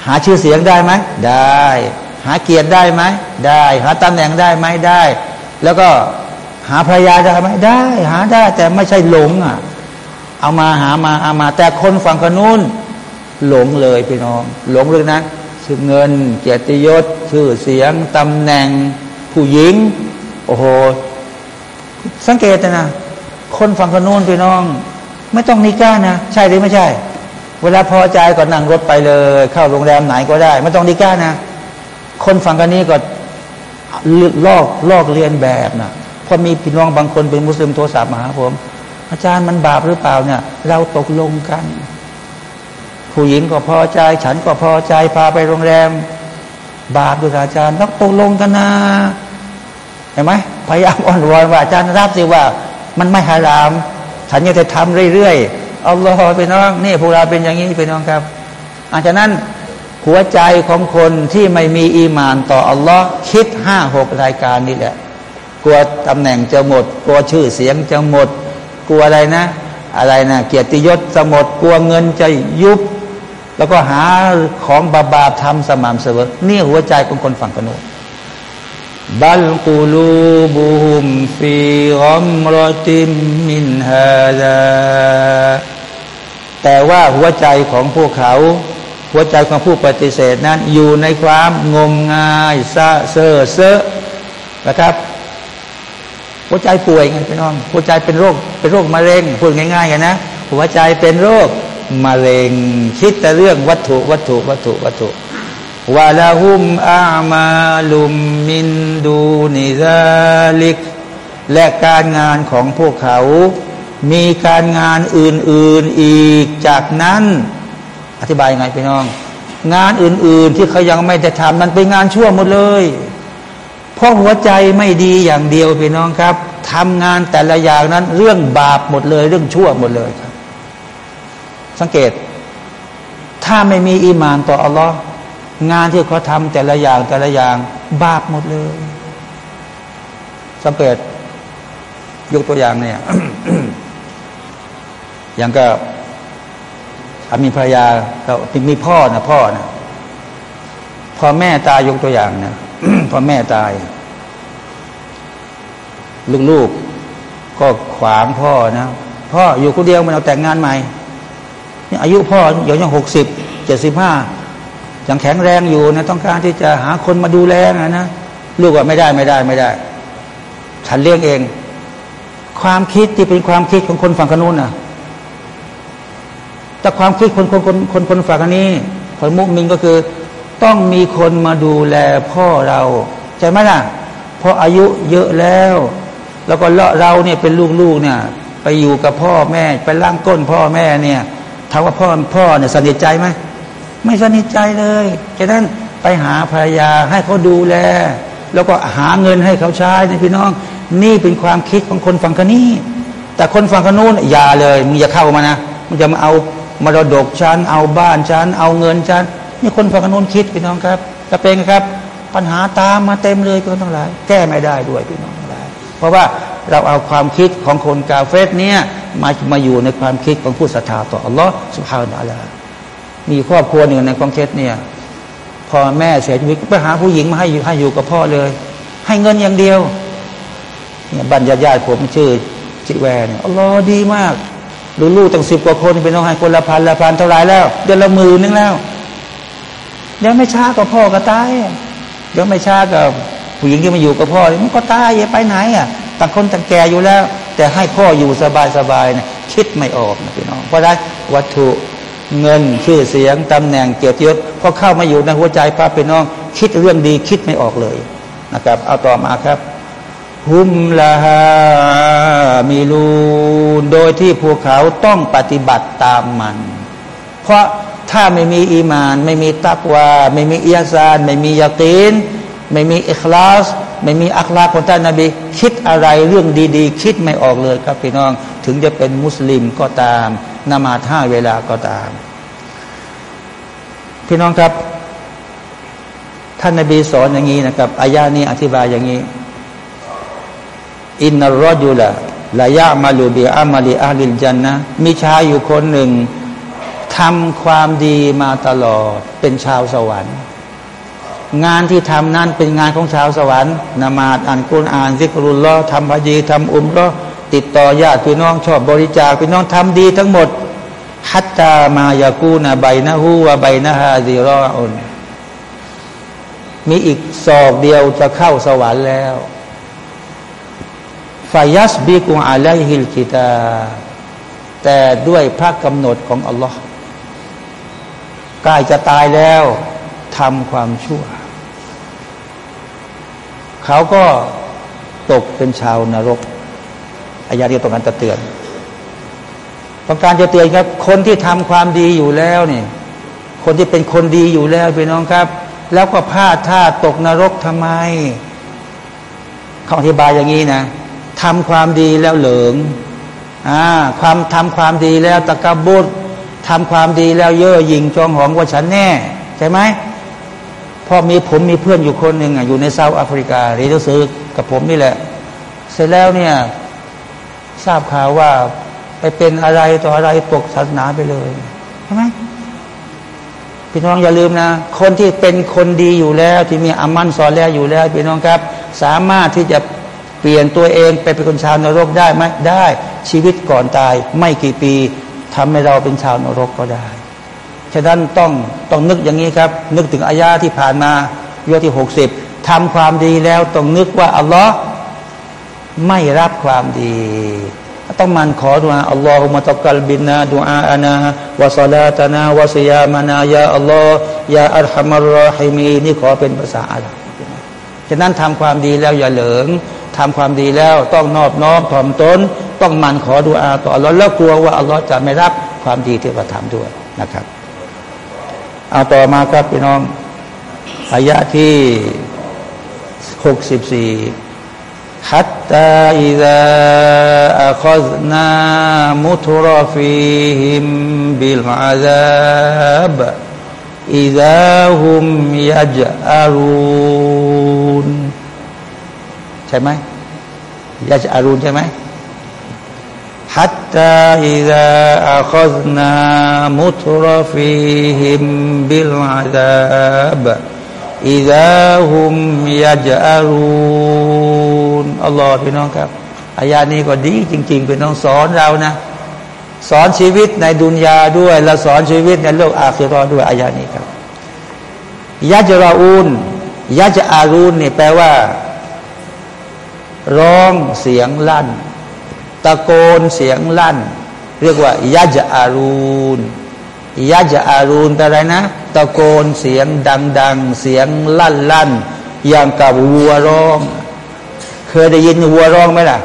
หาชื่อเสียงได้ไหมได้ หาเกียรติได้ไหมได้ หาตำแหน่งได้ไหมได้ แล้วก็หาภรรยาได้ไหมได้ หาได้ แต่ไม่ใช่หลงอะ เอามาหามาเอามา แต่คนฝั่งคนนู้นหลงเลยพี่น้อง หลงเลยนะชื่อเงิน เกียรติยศ ชื่อเสียงตำแหน่ง ผู้หญิง โอ้โห สังเกตนะ คนฝั่งคนนู้นพี่น้อง ไม่ต้องนิก้านะ ใช่หรือไม่ใช่ เวลาพอใจก็นั่งรถไปเลย เข้าโรงแรมไหนก็ได้ ไม่ต้องนิก้านะ คนฝั่งกันนี้ก็ลอกลอกเรียนแบบนะพอมีพี่น้องบางคนเป็นมุสลิมโทรศัพท์มาหาผม อาจารย์มันบาปหรือเปล่าเนี่ย เราตกลงกัน ผู้หญิงก็พอใจ ฉันก็พอใจพาไปโรงแรม บาปด้วยอาจารย์ต้องตกลงกันนะเห็นไหมพยายามอ่อนวอนว่าอาจารย์รับสิว่า มันไม่ฮาราม ฉันจะทำเรื่อยๆอาลลอไปน้องนี่พวกเราเป็นอย่างนี้ไปน้องครับอาจารย์นั้นหัวใจของคนที่ไม่มีอีมานต่ออัลลอฮ์คิดห้าหกรายการนี่แหละ กลัวตำแหน่งจะหมด กลัวชื่อเสียงจะหมด กลัวอะไรนะ อะไรนะเกียรติยศสมด กลัวเงินจะยุบ แล้วก็หาของบาบาทำสม่ำเสมอนี่หัวใจของคนฝั่งกนุ บัลกูลูบุฮุมฟีรอมรติมมินฮาดาแต่ว่าหัวใจของพวกเขา หัวใจของผู้ปฏิเสธนั้น อยู่ในความงมงายซาเซอเซอนะครับหัวใจป่วยไงพี่น้องหัวใจเป็นโรคเป็นโรคมะเร็งพูดง่ายๆกันนะหัวใจเป็นโรคมะเร็งคิดแต่เรื่องวัตถุวัตถุวัตถุวัตถุ วะลาหุมอามาลุมมินดูนิซาลิก และการงานของพวกเขา มีการงานอื่น ๆอีกจากนั้น อธิบายไงพี่น้อง งานอื่น ๆที่เขายังไม่ได้ทำมันเป็นงานชั่วหมดเลย เพราะหัวใจไม่ดีอย่างเดียวพี่น้องครับทำงานแต่ละอย่างนั้น เรื่องบาปหมดเลย เรื่องชั่วหมดเลยครับ สังเกต ถ้าไม่มีอีมานต่ออัลลอฮ์ งานที่เขาทำแต่ละอย่างแต่ละอย่าง บาปหมดเลย สังเกตยกตัวอย่างเนี่ยอย่างก็มีภรรยาเรามีพ่อนะพ่อนะพอแม่ตายยกตัวอย่างนะพอแม่ตาย ลูกๆก็ขวางพ่อนะพ่ออยู่คนเดียวมันเอาแต่งงานใหม่นี่อายุพ่ออยู่ยังหกสิบเจ็ดสิบห้า ยังแข็งแรงอยู่นะต้องการที่จะหาคนมาดูแลนะนะลูกว่าไม่ได้ไม่ได้ไม่ได้ ฉันเลี้ยงเอง ความคิดที่เป็นความคิดของคนฝั่งขนุนนะแต่ความคิดคนคนคนคนคนฝั่งนี้คนมุกมินก็คือ ต้องมีคนมาดูแลพ่อเราใช่ไหมล่ะเพราะอายุเยอะแล้ว แล้วก็เราเนี่ยเป็นลูกๆเนี่ย ไปอยู่กับพ่อแม่ ไปล่างก้นพ่อแม่เนี่ยถามว่าพ่อพ่อเนี่ยสนิทใจไหม ไม่สนิทใจเลยฉะนั้นไปหาภรรยาให้เขาดูแล แล้วก็หาเงินให้เขาใช้นะพี่น้อง นี่เป็นความคิดของคนฝั่งคนนี้แต่คนฝั่งคนนู้นอย่าเลยมึงอย่าเข้ามานะมึงจะมาเอามรดกฉันเอาบ้านฉันเอาเงินฉันนี่คนฝั่งคนนู้นคิดพี่น้องครับจะเป็นครับ ปัญหาตามมาเต็มเลยพี่น้องทั้งหลาย แก้ไม่ได้ด้วยพี่น้องทั้งหลายเพราะว่าเราเอาความคิดของคนกาเฟสเนี่ยมามาอยู่ในความคิดของผู้ศรัทธาต่ออัลลอฮ์สุบฮานาลา มีครอบครัวหนึ่งในกองเคสเนี่ย พอแม่เสียชีวิตไปหาผู้หญิงมาให้อยู่ให้อยู่กับพ่อเลย ให้เงินอย่างเดียวเนี่ยบรรยาญาติผมชื่อจิแวเนี่ยอัลอดีมากดูลูกตั้งสิบกว่าคนเป็นน้องให้คนละพันละพันเท่าไรแล้ว เดือนละหมื่นนึงแล้วเดี๋ยวไม่ช้ากับพ่อก็ตายเดี๋ยวไม่ช้ากับผู้หญิงที่มาอยู่กับพ่อมันก็ตายอย่าไปไหนอะต่างคนต่างแก่อยู่แล้ว แต่ให้พ่ออยู่สบายสบายเนี่ยคิดไม่ออกนะพี่น้องเพราะได้วัตถุ เงินชื่อเสียงตำแหน่งเกียรติยศพอเข้ามาอยู่ในหัวใจพระเป็นน้อง คิดเรื่องดีคิดไม่ออกเลยนะครับ เอาต่อมาครับฮุมลาฮามีลูโดยที่พวกเขาต้องปฏิบัติตามมัน เพราะถ้าไม่มีอีมาน ไม่มีตักวา ไม่มีอิยาซาน ไม่มียาตีน ไม่มีอิคลาส ไม่มีอัคลาของท่านนาบีคิดอะไรเรื่องดี ๆ คิดไม่ออกเลยครับพี่น้อง ถึงจะเป็นมุสลิมก็ตาม นมาท่าเวลาก็ตาม พี่น้องครับ ท่านนบีสอนอย่างนี้นะครับอายานี้อธิบายอย่างนี้ อินนรอจุละลายะมาลูบีอามาลีอาลิลจันนะมีชายอยู่คนหนึ่งทำความดีมาตลอดเป็นชาวสวรรค์ งานที่ทำนั้นเป็นงานของชาวสวรรค์นมาดอ่านกุณอ่านซิกรุลลอทำพจีทำอุมรอ ติดต่อญาติพี่น้องชอบบริจาคพี่น้องทำดีทั้งหมดฮัตตามายากูนาใบนะฮูวาใบนะฮาซีรออุนมีอีกศอกเดียวจะเข้าสวรรค์แล้วฟายัสบิกุอาลัยฮิลกิตา แต่ด้วยพระกำหนดของอัลลอฮ์กายจะตายแล้วทำความชั่ว เขาก็ตกเป็นชาวนรก อายาที่ต้องการจะเตือนต้องการจะเตือนครับ คนที่ทำความดีอยู่แล้วเนี่ยคนที่เป็นคนดีอยู่แล้วพี่น้องครับ แล้วก็พลาดท่าตกนรกทำไมเขาอธิบายอย่างนี้นะทำความดีแล้วเหลิงอ่าความทำความดีแล้วตะกบุตรทำความดีแล้วเย่อหยิ่งจองหองว่าฉันแน่ใช่ไหมพอมีผมมีเพื่อนอยู่คนหนึ่งอะอยู่ในเซาท์แอฟริกาเรียนหนังสือกับผมนี่แหละ เสร็จแล้วเนี่ย ทราบข่าวว่าไปเป็นอะไรต่ออะไรตกศาสนาไปเลยใช่ไหมพี่น้องอย่าลืมนะ คนที่เป็นคนดีอยู่แล้ว ที่มีอามันสอนแล้วอยู่แล้วพี่น้องครับ สามารถที่จะเปลี่ยนตัวเองไปเป็นคนชาวนรกได้ไหมได้ชีวิตก่อนตายไม่กี่ปีทำให้เราเป็นชาวนรกก็ได้ฉะนั้นต้องต้องนึกอย่างนี้ครับ นึกถึงอายาที่ผ่านมาโยที่หกสิบทำความดีแล้วต้องนึกว่าอัลลอฮ์ ไม่รับความดี ต้องมันขอดุอาอัลลอฮุมะตักกัลบินนาดุอาอานาวะซาลาตานาวะซิยามานายาอัลลอฮ์ยาอัลฮัมรอฮิมีนี่ขอเป็นภาษาอาหรับฉะนั้นทำความดีแล้วอย่าเหลิงทำความดีแล้วต้องนอบน้อมถ่อมตนต้องมันขอดุอาต่ออัลลอฮ์แล้วกลัวว่าอัลลอฮ์จะไม่รับความดีที่เราทำด้วยนะครับเอาต่อมาครับพี่น้องอายะที่หกสิบสี่ حتى إذا أخذنا مترفيهم بالعذاب إذا هم يجأرون ใช่ไหมยะจารุนใช่ไหม حتى إذا أخذنا مترفيهم بالعذاب إذا هم يجأرون อัลลอฮ์พี่น้องครับอายานี้ก็ดีจริง ๆ เป็นน้องสอนเรานะ สอนชีวิตในดุนยาด้วย และสอนชีวิตในโลกอาคิรอด้วยอายานี้ครับยะจราอูนยะจอารูนนี่แปลว่า ร้องเสียงลั่น ตะโกนเสียงลั่น เรียกว่ายะจอารูนยะจอารูนแปลอะไรนะ ตะโกนเสียงดัง ๆ เสียงลั่นลั่นอย่างกับวัวร้อง เคยได้ยินวัวร้องไหมล่ะ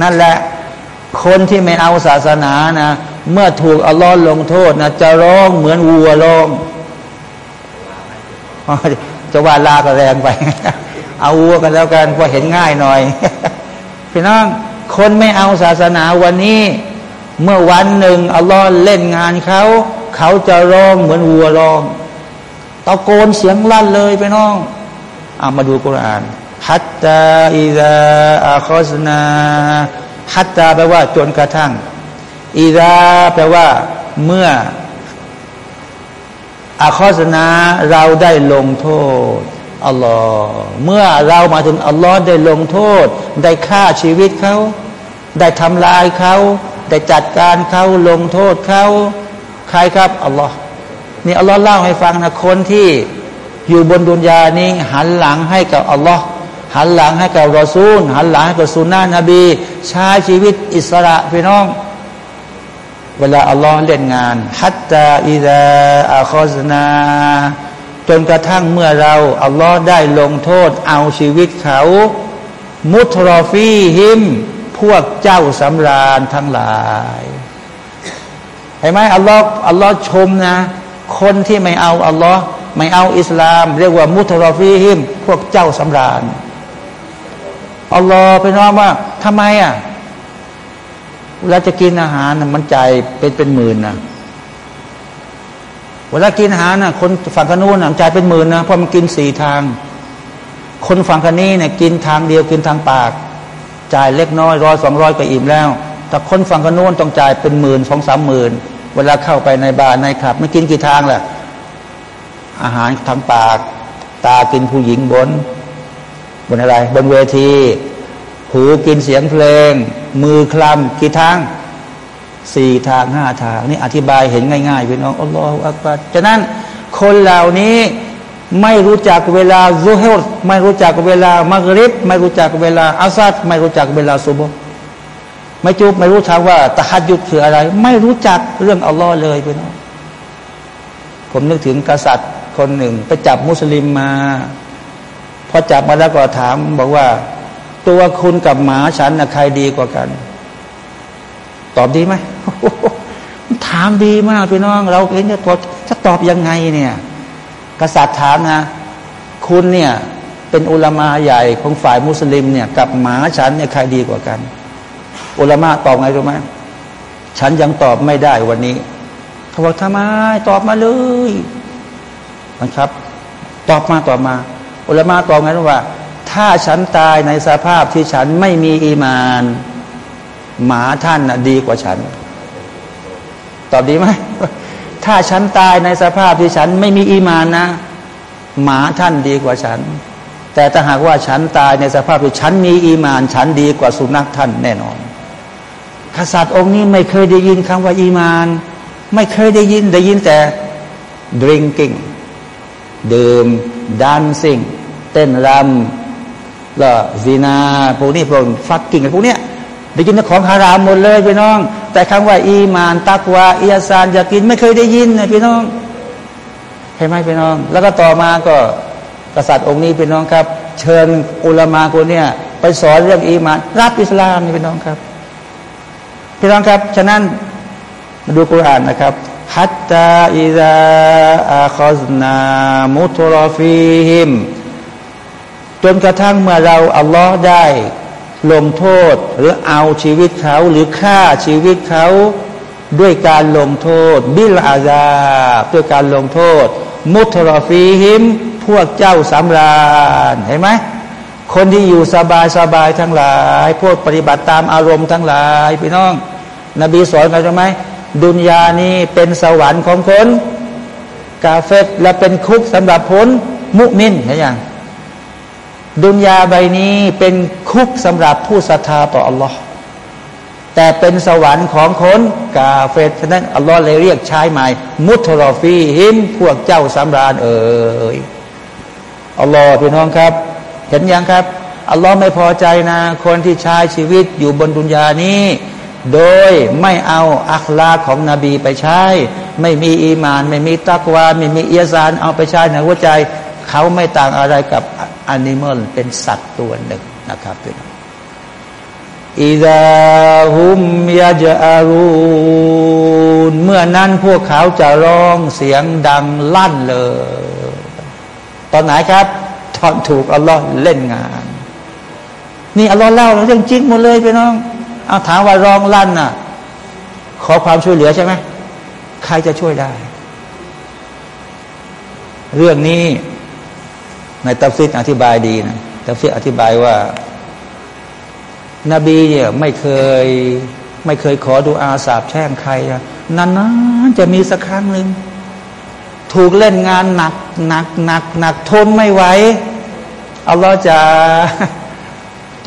นั่นแหละ คนที่ไม่เอาศาสนานะ เมื่อถูกอัลลอฮ์ลงโทษนะจะร้องเหมือนวัวร้องจะว่าลาก็แรงไป เอาวัวกันแล้วกันเพราะเห็นง่ายหน่อยพี่น้องคนไม่เอาศาสนาวันนี้ เมื่อวันหนึ่งอัลลอฮ์เล่นงานเขาเขาจะร้องเหมือนวัวร้องตะโกนเสียงลั่นเลยไปน้องเอามาดูกุรอาน ฮัตตาอิดาอาคอสนาฮัตตาแปลว่าจนกระทั่งอิดาแปลว่าเมื่ออาคอสนาเราได้ลงโทษอัลลอฮ์เมื่อเรามาถึงอัลลอฮ์ได้ลงโทษ ได้ฆ่าชีวิตเขา ได้ทำลายเขา ได้จัดการเขาลงโทษเขาใครครับอัลลอฮ์นี่อัลลอฮ์เล่าให้ฟังนะคนที่อยู่บนดุนยานี้หันหลังให้กับอัลลอฮ์ หันหลังให้กับรอซูล หันหลังให้กับสุนนะนบีใช้ชีวิตอิสระพี่น้อง เวลาอัลลอฮ์เล่นงานฮัตตาอิดาอัคอซนา จนกระทั่งเมื่อเราอัลลอฮ์ได้ลงโทษเอาชีวิตเขา มุทรอฟีหิม พวกเจ้าสำราญทั้งหลายเห็นไหมอัลลอฮ์อัลลอฮ์ชมนะ คนที่ไม่เอาอัลลอฮ์ไม่เอาอิสลาม เรียกว่ามุทรอฟีหิม พวกเจ้าสำราญ อัลลอฮ์เป็นว่าว่าทำไมอะเวลาจะกินอาหารมันจ่ายเป็นเป็นหมื่นนะเวลากินอาหารน่ะคนฝั่งกันนู้นจ่ายเป็นหมื่นนะเพราะมันกินสี่ทาง คนฝั่งกันนี้เนี่ยกินทางเดียวกินทางปาก จ่ายเล็กน้อยร้อยสองร้อยก็อิ่มแล้ว แต่คนฝั่งกันนู้นต้องจ่ายเป็นหมื่นสองสามหมื่นเวลาเข้าไปในบาร์ในขับไม่กินกี่ทางแหละอาหารทางปาก ตากินผู้หญิงบน บนอะไร บนเวที หูกินเสียงเพลง มือคลำกี่ทางสี่ทางห้าทางนี่อธิบายเห็นง่ายๆพี่น้องอัลลอฮฺอักบารฉะนั้นคนเหล่านี้ไม่รู้จักเวลาซุฮรไม่รู้จักเวลามักริบไม่รู้จักเวลาอาซัดไม่รู้จักเวลาซุบไม่จุบไม่รู้ทางว่าตะฮัดยุดคืออะไร ไม่รู้จักเรื่องอัลลอฮ์เลยพี่น้องผมนึกถึงกษัตริย์คนหนึ่ง ไปจับมุสลิมมา พอจับมาแล้วก็ถามบอกว่า ตัวคุณกับหมาฉันนะใครดีกว่ากัน ตอบดีไหมถามดีมากพี่น้อง เราเองจะตอบจะตอบยังไงเนี่ย กษัตริย์ถามนะ คุณเนี่ยเป็นอุลามาใหญ่ของฝ่ายมุสลิมเนี่ย กับหมาฉันเนี่ยใครดีกว่ากัน อุลามาตอบไงรู้ไหมฉันยังตอบไม่ได้วันนี้ เขาบอกทำไมตอบมาเลยนะครับ ตอบมาตอบมา อุลามาตอบไงรู้ว่า ถ้าฉันตายในสภาพที่ฉันไม่มีอีมาน หมาท่านนะดีกว่าฉัน ตอบดีไหมถ้าฉันตายในสภาพที่ฉันไม่มีอีมานนะ หมาท่านดีกว่าฉัน แต่ถ้าหากว่าฉันตายในสภาพที่ฉันมีอีมาน ฉันดีกว่าสุนัขท่านแน่นอน กษัตริย์องค์นี้ไม่เคยได้ยินคำว่าอีมาน ไม่เคยได้ยินได้ยินแต่ drinking ดื่มดันซิง เต้นรำแล้วซีนาพวกนี้พวกฟักกิ่งพวกเนี้ยได้ยินของฮารามหมดเลยพี่น้อง แต่คำว่า อีมานตักวาอียาซานจะกินไม่เคยได้ยินนะพี่น้องเห็นไหมพี่น้อง แล้วก็ต่อมาก็กษัตริย์องค์นี้พี่น้องครับ เชิญอุลามาคนเนี้ยไปสอนเรื่องอีมานรับอิสลามนี่พี่น้องครับพี่น้องครับฉะนั้นมาดูกุรานนะครับฮัตตาอิซาอาคอสนามุตรฟีฮิม จนกระทั่งเมื่อเราอัลลอฮ์ได้ ลงโทษหรือเอาชีวิตเขาหรือฆ่าชีวิตเขาด้วยการลงโทษ บิลอาซาด้วยการลงโทษ มุตรฟีฮิม พวกเจ้าสำราญเห็นไหมคนที่อยู่สบายสบายทั้งหลาย พวกปฏิบัติตามอารมณ์ทั้งหลายพี่น้อง นบีสอนกันใช่ไหมดุนยานี้เป็นสวรรค์ของคน กาเฟตและเป็นคุกสำหรับผลมุมินเห็นยัง ดุนยาใบนี้เป็นคุกสำหรับผู้ศรัทธาต่ออัลลอฮ์แต่เป็นสวรรค์ของคนกาเฟตฉะนั้นอัลลอฮ์เลยเรียกใช้ใหม่ มุทรอฟีหิมพวกเจ้าสำราญเอ่ยอัลลอฮ์พี่น้องครับ เห็นยังครับอัลลอฮ์ไม่พอใจนะ คนที่ใช้ชีวิตอยู่บนดุนยานี้ โดยไม่เอาอัคลาของนบีไปใช้ ไม่มีอีมาน ไม่มีตักวา ไม่มีเอียซานเอาไปใช้ในหัวใจ เขาไม่ต่างอะไรกับอนิมอลเป็นสัตว์ตัวหนึ่งนะครับพี่น้องอิดาฮุมยาจารูนเมื่อนั้นพวกเขาจะร้องเสียงดังลั่นเลย ตอนไหนครับ ตอนถูกอัลลอฮ์เล่นงาน นี่อัลลอฮ์เล่าเรื่องจริงหมดเลยพี่น้อง เอาถามว่าร้องลั่นน่ะ ขอความช่วยเหลือใช่ไหมใครจะช่วยได้ เรื่องนี้ ในตัฟซิดอธิบายดีนะตัฟซิดอธิบายว่านบีเนี่ยไม่เคยไม่เคยขอดูอาสาบแช่งใครนะนานๆจะมีสักครั้งหนึ่งถูกเล่นงานหนักหนักหนักหนักทนไม่ไหวอัลลอฮ์จะ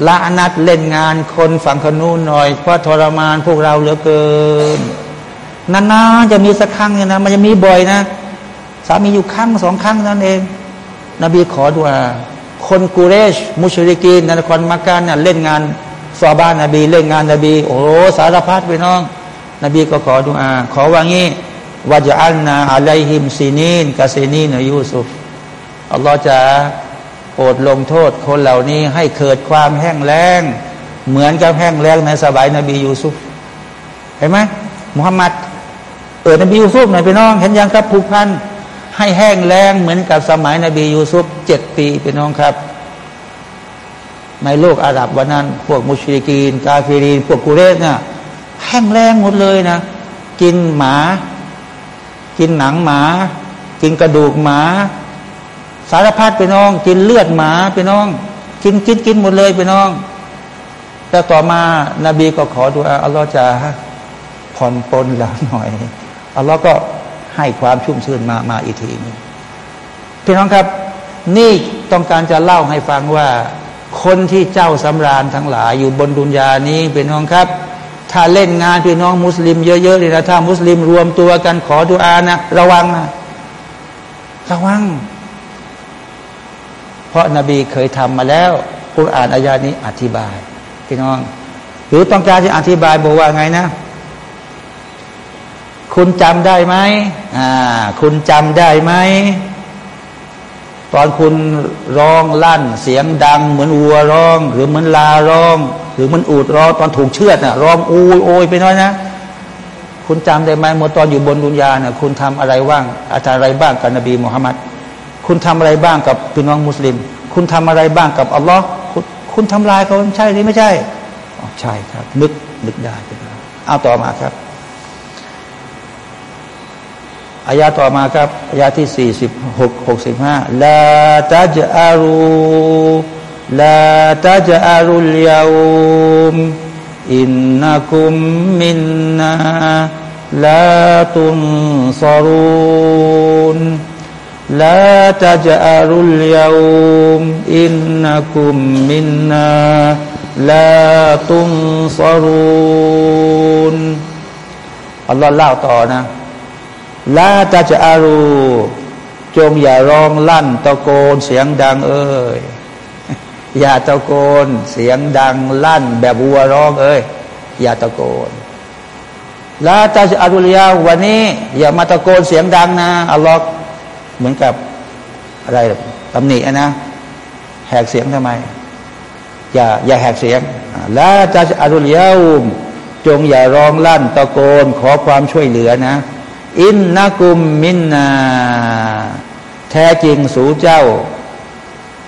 ละอนัดเล่นงานคนฝั่งขนูนหน่อยเพราะทรมานพวกเราเหลือเกินนานๆจะมีสักครั้งเนี่ยนะ มันจะมีบ่อยนะสามีอยู่ครั้งสองครั้งนั่นเอง นบีขอดูอาคนกูเรช มุชริกีนนครมักกะเนี่ยเล่นงานซอบ้านนบี เล่นงานนบี โอ้สารพัดพี่น้อง นบีก็ขอดูอา ขอว่างี้واجعلها عليهم سنين كسني يوسفอัลลอฮ์จะโปรดลงโทษคนเหล่านี้ให้เกิดความแห้งแล้ง เหมือนกับแห้งแล้งในสมัยนบียูซุฟเห็นไหมมุฮัมมัดเออนบียูซุฟหน่อยพี่น้อง เห็นยังครับผูกพัน ให้แห้งแล้งเหมือนกับสมัยนบียูซุฟเจ็ดปีพี่น้องครับ ในโลกอาหรับวันนั้น พวกมุชริกีน กาฟิรีน พวกกุเรสเนี่ยแห้งแล้งหมดเลยนะ กินหมา กินหนังหมา กินกระดูกหมา สารพัดไปน้อง กินเลือดหมาไปน้อง กินกินกินหมดเลยไปน้อง แต่ต่อมานาบีก็ขอดูอาอัลลอฮ์จะผ่อนปลนเราหน่อยอัลลอฮ์ก็ ให้ความชุ่มชื่นมามาอีกทีนึงพี่น้องครับ นี่ต้องการจะเล่าให้ฟังว่า คนที่เจ้าสำราญทั้งหลายอยู่บนดุนยานี้เป็นน้องครับ ถ้าเล่นงานพี่น้องมุสลิมเยอะๆเลยนะถ้ามุสลิมรวมตัวกันขอดุอานะ ระวังนะระวัง เพราะนาบีเคยทำมาแล้วกุรอานอายานี้อธิบาย พี่น้อง หรือต้องการจะอธิบายบอกว่าไงนะ คุณจำได้ไหมอ่า คุณจำได้ไหม ตอนคุณร้องลั่น เสียงดัง เหมือนวัวร้อง หรือเหมือนลาร้อง หรือเหมือนอูดร้อง ตอนถูกเชือดน่ะ ร้องโอยโอยไปน้อยนะ คุณจำได้ไหมเมื่อตอนอยู่บนดุนยาน่ะ คุณทำอะไรบ้างอาจารย์อะไรบ้างกับนบีมุฮัมมัด คุณทำอะไรบ้างกับพี่น้องมุสลิม คุณทำอะไรบ้างกับอัลลอฮ์คุณทำลายเขาใช่หรือไม่ใช่ ใช่ครับ นึกนึกได้เอาต่อมาครับ อายาต่อมาครับอายาที่สี่สิบหกหกสิบห้าลาตาจอารูลาตาจอารุลยาอุมอินนักุมมินนาลาตุนซารุนลาตาจอารุลยาอุมอินนักุมมินนาลาตุนซารุนอัลลอฮ์เล่าต่อนะ ลาตาจะอารู จงอย่าร้องลั่นตะโกนเสียงดังเอ้ย อย่าตะโกนเสียงดังลั่น แบบวัวร้องเอ้ย อย่าตะโกนลาตาจะอารุลยาวันนี้ อย่ามาตะโกนเสียงดังนะอัลลอฮ์เหมือนกับอะไรตำหนินะแหกเสียงทำไม อย่าอย่าแหกเสียงลาตาจะอารุลยาอุมจงอย่าร้องลั่นตะโกนขอความช่วยเหลือนะ อินนักุมมินนาแท้จริงสู่เจ้า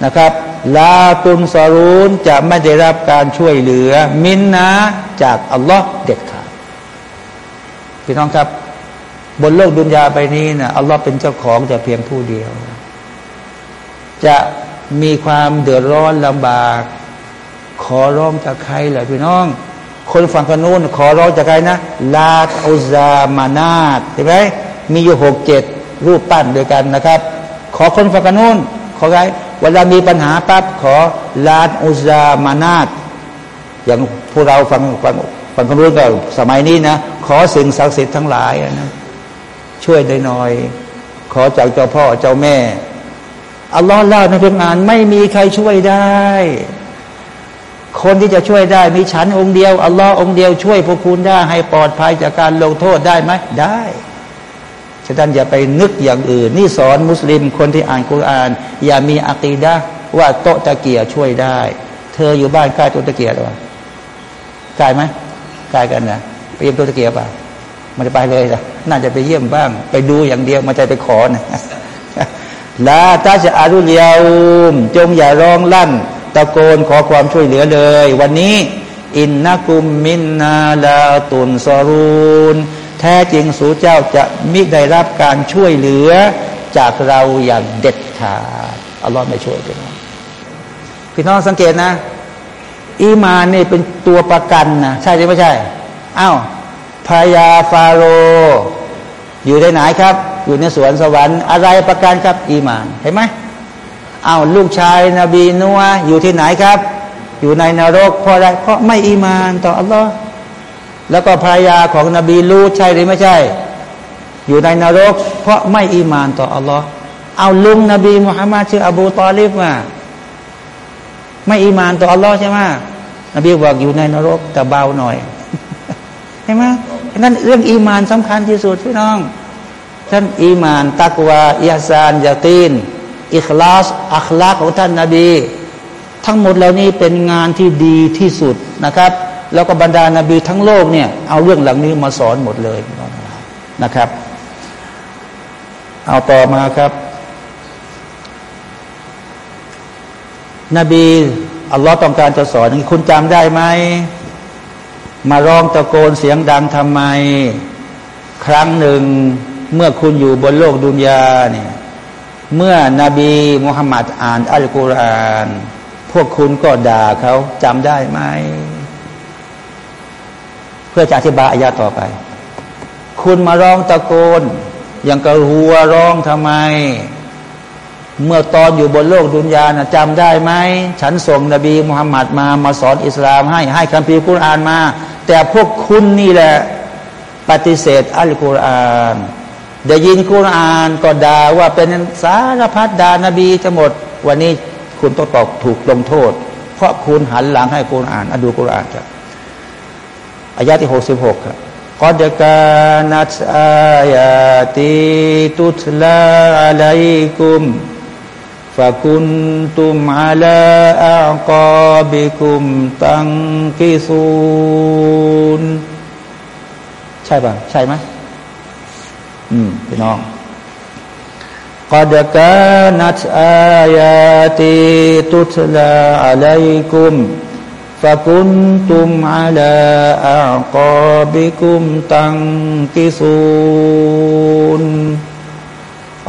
นะครับ ลาตุนสรูนจะไม่ได้รับการช่วยเหลือ มินนาจากอัลลอฮ์เด็ดขาดพี่น้องครับ บนโลกดุนยาไปนี้นะอัลลอฮ์เป็นเจ้าของจะเพียงผู้เดียว จะมีความเดือดร้อนลำบาก ขอร้องจากใครเหรอพี่น้อง คนฝั่งกนู้นขอร้องจากใครนะลาตอุซามานาตเห็นไหมมีอยู่หกเจ็ดรูปปั้นด้วยกันนะครับ ขอคนฝั่งกนู้นขอใครเวลามีปัญหาปั๊บขอลาอุซามานาตอย่างพวกเราฟังฟังฟังคนรู้ก็สมัยนี้นะขอสิ่งศักดิ์สิทธิ์ทั้งหลายนะช่วยได้หน่อย ขอจากเจ้าพ่อเจ้าแม่อัลลอฮ์เล่าในเรื่องงานไม่มีใครช่วยได้ คนที่จะช่วยได้มีฉันองค์เดียวอัลลอฮ์องค์เดียวช่วยพวกคุณได้ให้ปลอดภัยจากการลงโทษได้ไหมได้ฉะนั้นอย่าไปนึกอย่างอื่น นี่สอนมุสลิมคนที่อ่านกุราน อย่ามีอะกีดะว่าโตตะเกียช่วยได้ เธออยู่บ้านใกล้โตตะเกียหรือเปล่าใกล้ไหมใกล้กันนะไปเยี่ยมโตตะเกียป่ะมันจะไปเลยจ้ะน่าจะไปเยี่ยมบ้าง ไปดูอย่างเดียวมาใจะไปขอนะลาตาจะอารุเลียวจงอย่าร้องลั่น ตะโกนขอความช่วยเหลือเลย วันนี้อินนักุมมินนาลาตุนซอรูนแท้จริงสูเจ้าจะมิได้รับการช่วยเหลือจากเราอย่างเด็ดขาดอัลลอฮ์ไม่ช่วยพี่น้องพี่น้องสังเกตนะ อีมานนี่เป็นตัวประกันนะใช่หรือไม่ใช่อ้าวพญาฟาโร อยู่ในไหนครับ อยู่ในสวนสวรรค์อะไรประกันครับ อีมานเห็นไหม เอาลูกชายนบีนัวอยู่ที่ไหนครับ อยู่ในนรกเพราะอะไรเพราะไม่อีมานต่ออัลลอฮ์แล้วก็ภรรยาของนบีลูใช่หรือไม่ใช่ อยู่ในนรก เพราะไม่อีมานต่ออัลลอฮ์เอาลุงนบีมุฮัมมัดชื่ออบูตอลิบมาไม่อีมานต่ออัลลอฮ์ใช่ไหมนบีบอกอยู่ในนรกแต่เบาหน่อยใช่ไหมนั่นเรื่องอีมานสำคัญที่สุดพี่น้องท่านอีมานตักวาอิฮซานยาตีน อิคลาสอัคลาของท่านนาบี ทั้งหมดเหล่านี้เป็นงานที่ดีที่สุดนะครับ แล้วก็บรรดานาบีทั้งโลกเนี่ยเอาเรื่องหลังนี้มาสอนหมดเลยนะครับ เอาต่อมาครับ นบีอัลลอฮ์ต้องการจะสอนคุณจำได้ไหมมาร้องตะโกนเสียงดังทำไม ครั้งหนึ่งเมื่อคุณอยู่บนโลกดุนยาเนี่ย เมื่อนบีมุฮัมมัดอ่านอัลกุรอาน พวกคุณก็ด่าเขาจำได้ไหม เพื่อจะอธิบายอายาต่อไป คุณมาร้องตะโกน อย่างกระหัวร้องทำไม เมื่อตอนอยู่บนโลกดุนยานะจำได้ไหม ฉันส่งนบีมุฮัมมัดมา มาสอนอิสลามให้ ให้คัมภีร์กุรอานมา แต่พวกคุณนี่แหละ ปฏิเสธอัลกุรอาน ได้ยินกุรอานก็ด่าว่าเป็นสารพัดด่านบีจะหมด วันนี้คุณต้องตอกถูกลงโทษ เพราะคุณหันหลังให้กุรอานอดูกุรอานครับอายาที่หกสิบหกครับกอดกานัตอายาติตุตลาอะลัยกุมฟะกุนตุมอาลาอักาบิกุมตังกิซูนใช่ป่ะใช่ไหม อืมพี่น้องกอดกานัตอายาติตุตลาอะลัยกุมฟะกุนตุมอาลาอัลกอบิกุมตังกิซูน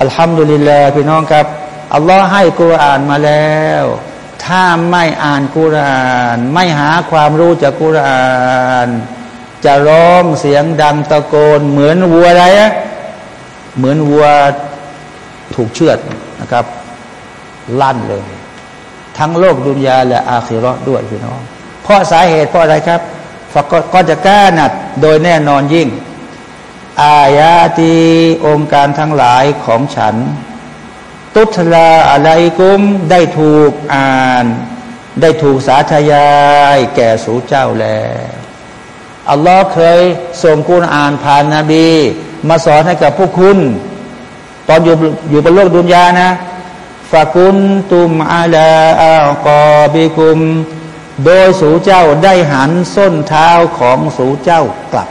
อัลฮัมดุลิลลาห์พี่น้องครับอัลลอฮ์ให้กุรอานมาแล้ว ถ้าไม่อ่านกุรอาน ไม่หาความรู้จากกุรอาน จะร้องเสียงดังตะโกนเหมือนวัวอะไรอะ เหมือนวัวถูกเชือดนะครับ ลั่นเลย ทั้งโลกดุนยาและอาคิรอด้วยพี่น้อง เพราะสาเหตุเพราะอะไรครับฝกก็จะกล้านัดโดยแน่นอนยิ่ง อายาตีองค์การทั้งหลายของฉัน ตุทลาอะไรกุมได้ถูกอ่าน ได้ถูกสาธยายแก่สู่เจ้าแล้วอัลลอฮ์เคยส่งกุณอ่านผ่านนาบี มาสอนให้กับพวกคุณ ตอนอยู่อยู่บนโลกดุนยานะฟากุนตุมอาลาอัลกอบิกุม โดยสูเจ้าได้หันส้นเท้าของสูเจ้ากลับ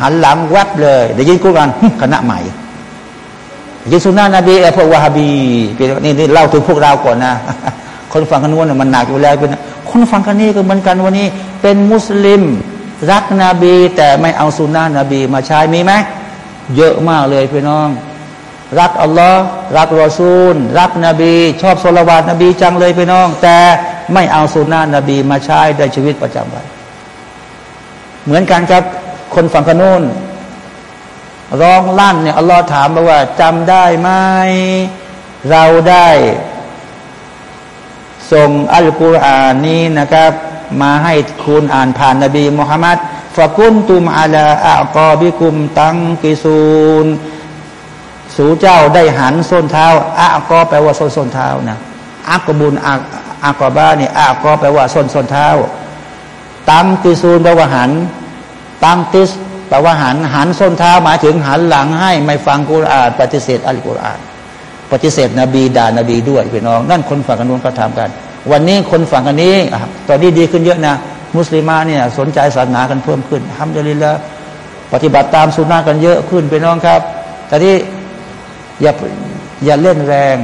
หันหลังแวบเลยได้ยินกุรานคณะใหม่ยิสุนานะบีไอพวกวาฮาบีนี่นี่เล่าถึงพวกเราก่อนนะ คนฟังกันนู้นมันหนักอยู่แล้วเป็นคนฟังกันนี้ก็เหมือนกันวันนี้ เป็นมุสลิม รักนบี แต่ไม่เอาสุนนะนบีมาใช้มีไหมเยอะมากเลยพี่น้อง รักอัลลอฮ์รักรอซูล รักนบี ชอบสุลวาตนบีจังเลยพี่น้อง แต่ไม่เอาสุนนะนบีมาใช้ในชีวิตประจำวันเหมือนกันครับคนฝั่งขนูนร้องลั่นเนี่ยอัลลอฮ์ถามมาว่าจำได้ไหมเราได้ส่งอัลกุรอานนี้นะครับ มาให้คุณอ่านผ่านนบีมุฮัมมัดฟะกุนตุมอาลาอัลกอบิกุมตังกิซูนสู่เจ้าได้หันส้นเท้าอัลกอแปลว่าส้นส้นเท้านะอักบุญอักอบ้าเนี่ยอักอแปลว่าส้นส้นเท้า ตังกิซูนแปลว่าหัน ตังติสแปลว่าหันหันส้นเท้าหมายถึงหันหลังให้ไม่ฟังกุรอาน ปฏิเสธอัลกุรอาน ปฏิเสธนบีด่านบีด้วยพี่น้อง นั่นคนฝั่งกันนู้นก็ทำกัน วันนี้คนฝั่งกันนี้ ตอนนี้ดีขึ้นเยอะนะ มุสลิมาเนี่ยสนใจศาสนากันเพิ่มขึ้นทำเดลิละปฏิบัติตามสุนนะกันเยอะขึ้นไปน้องครับ แต่ที่อย่าอย่าเล่นแรง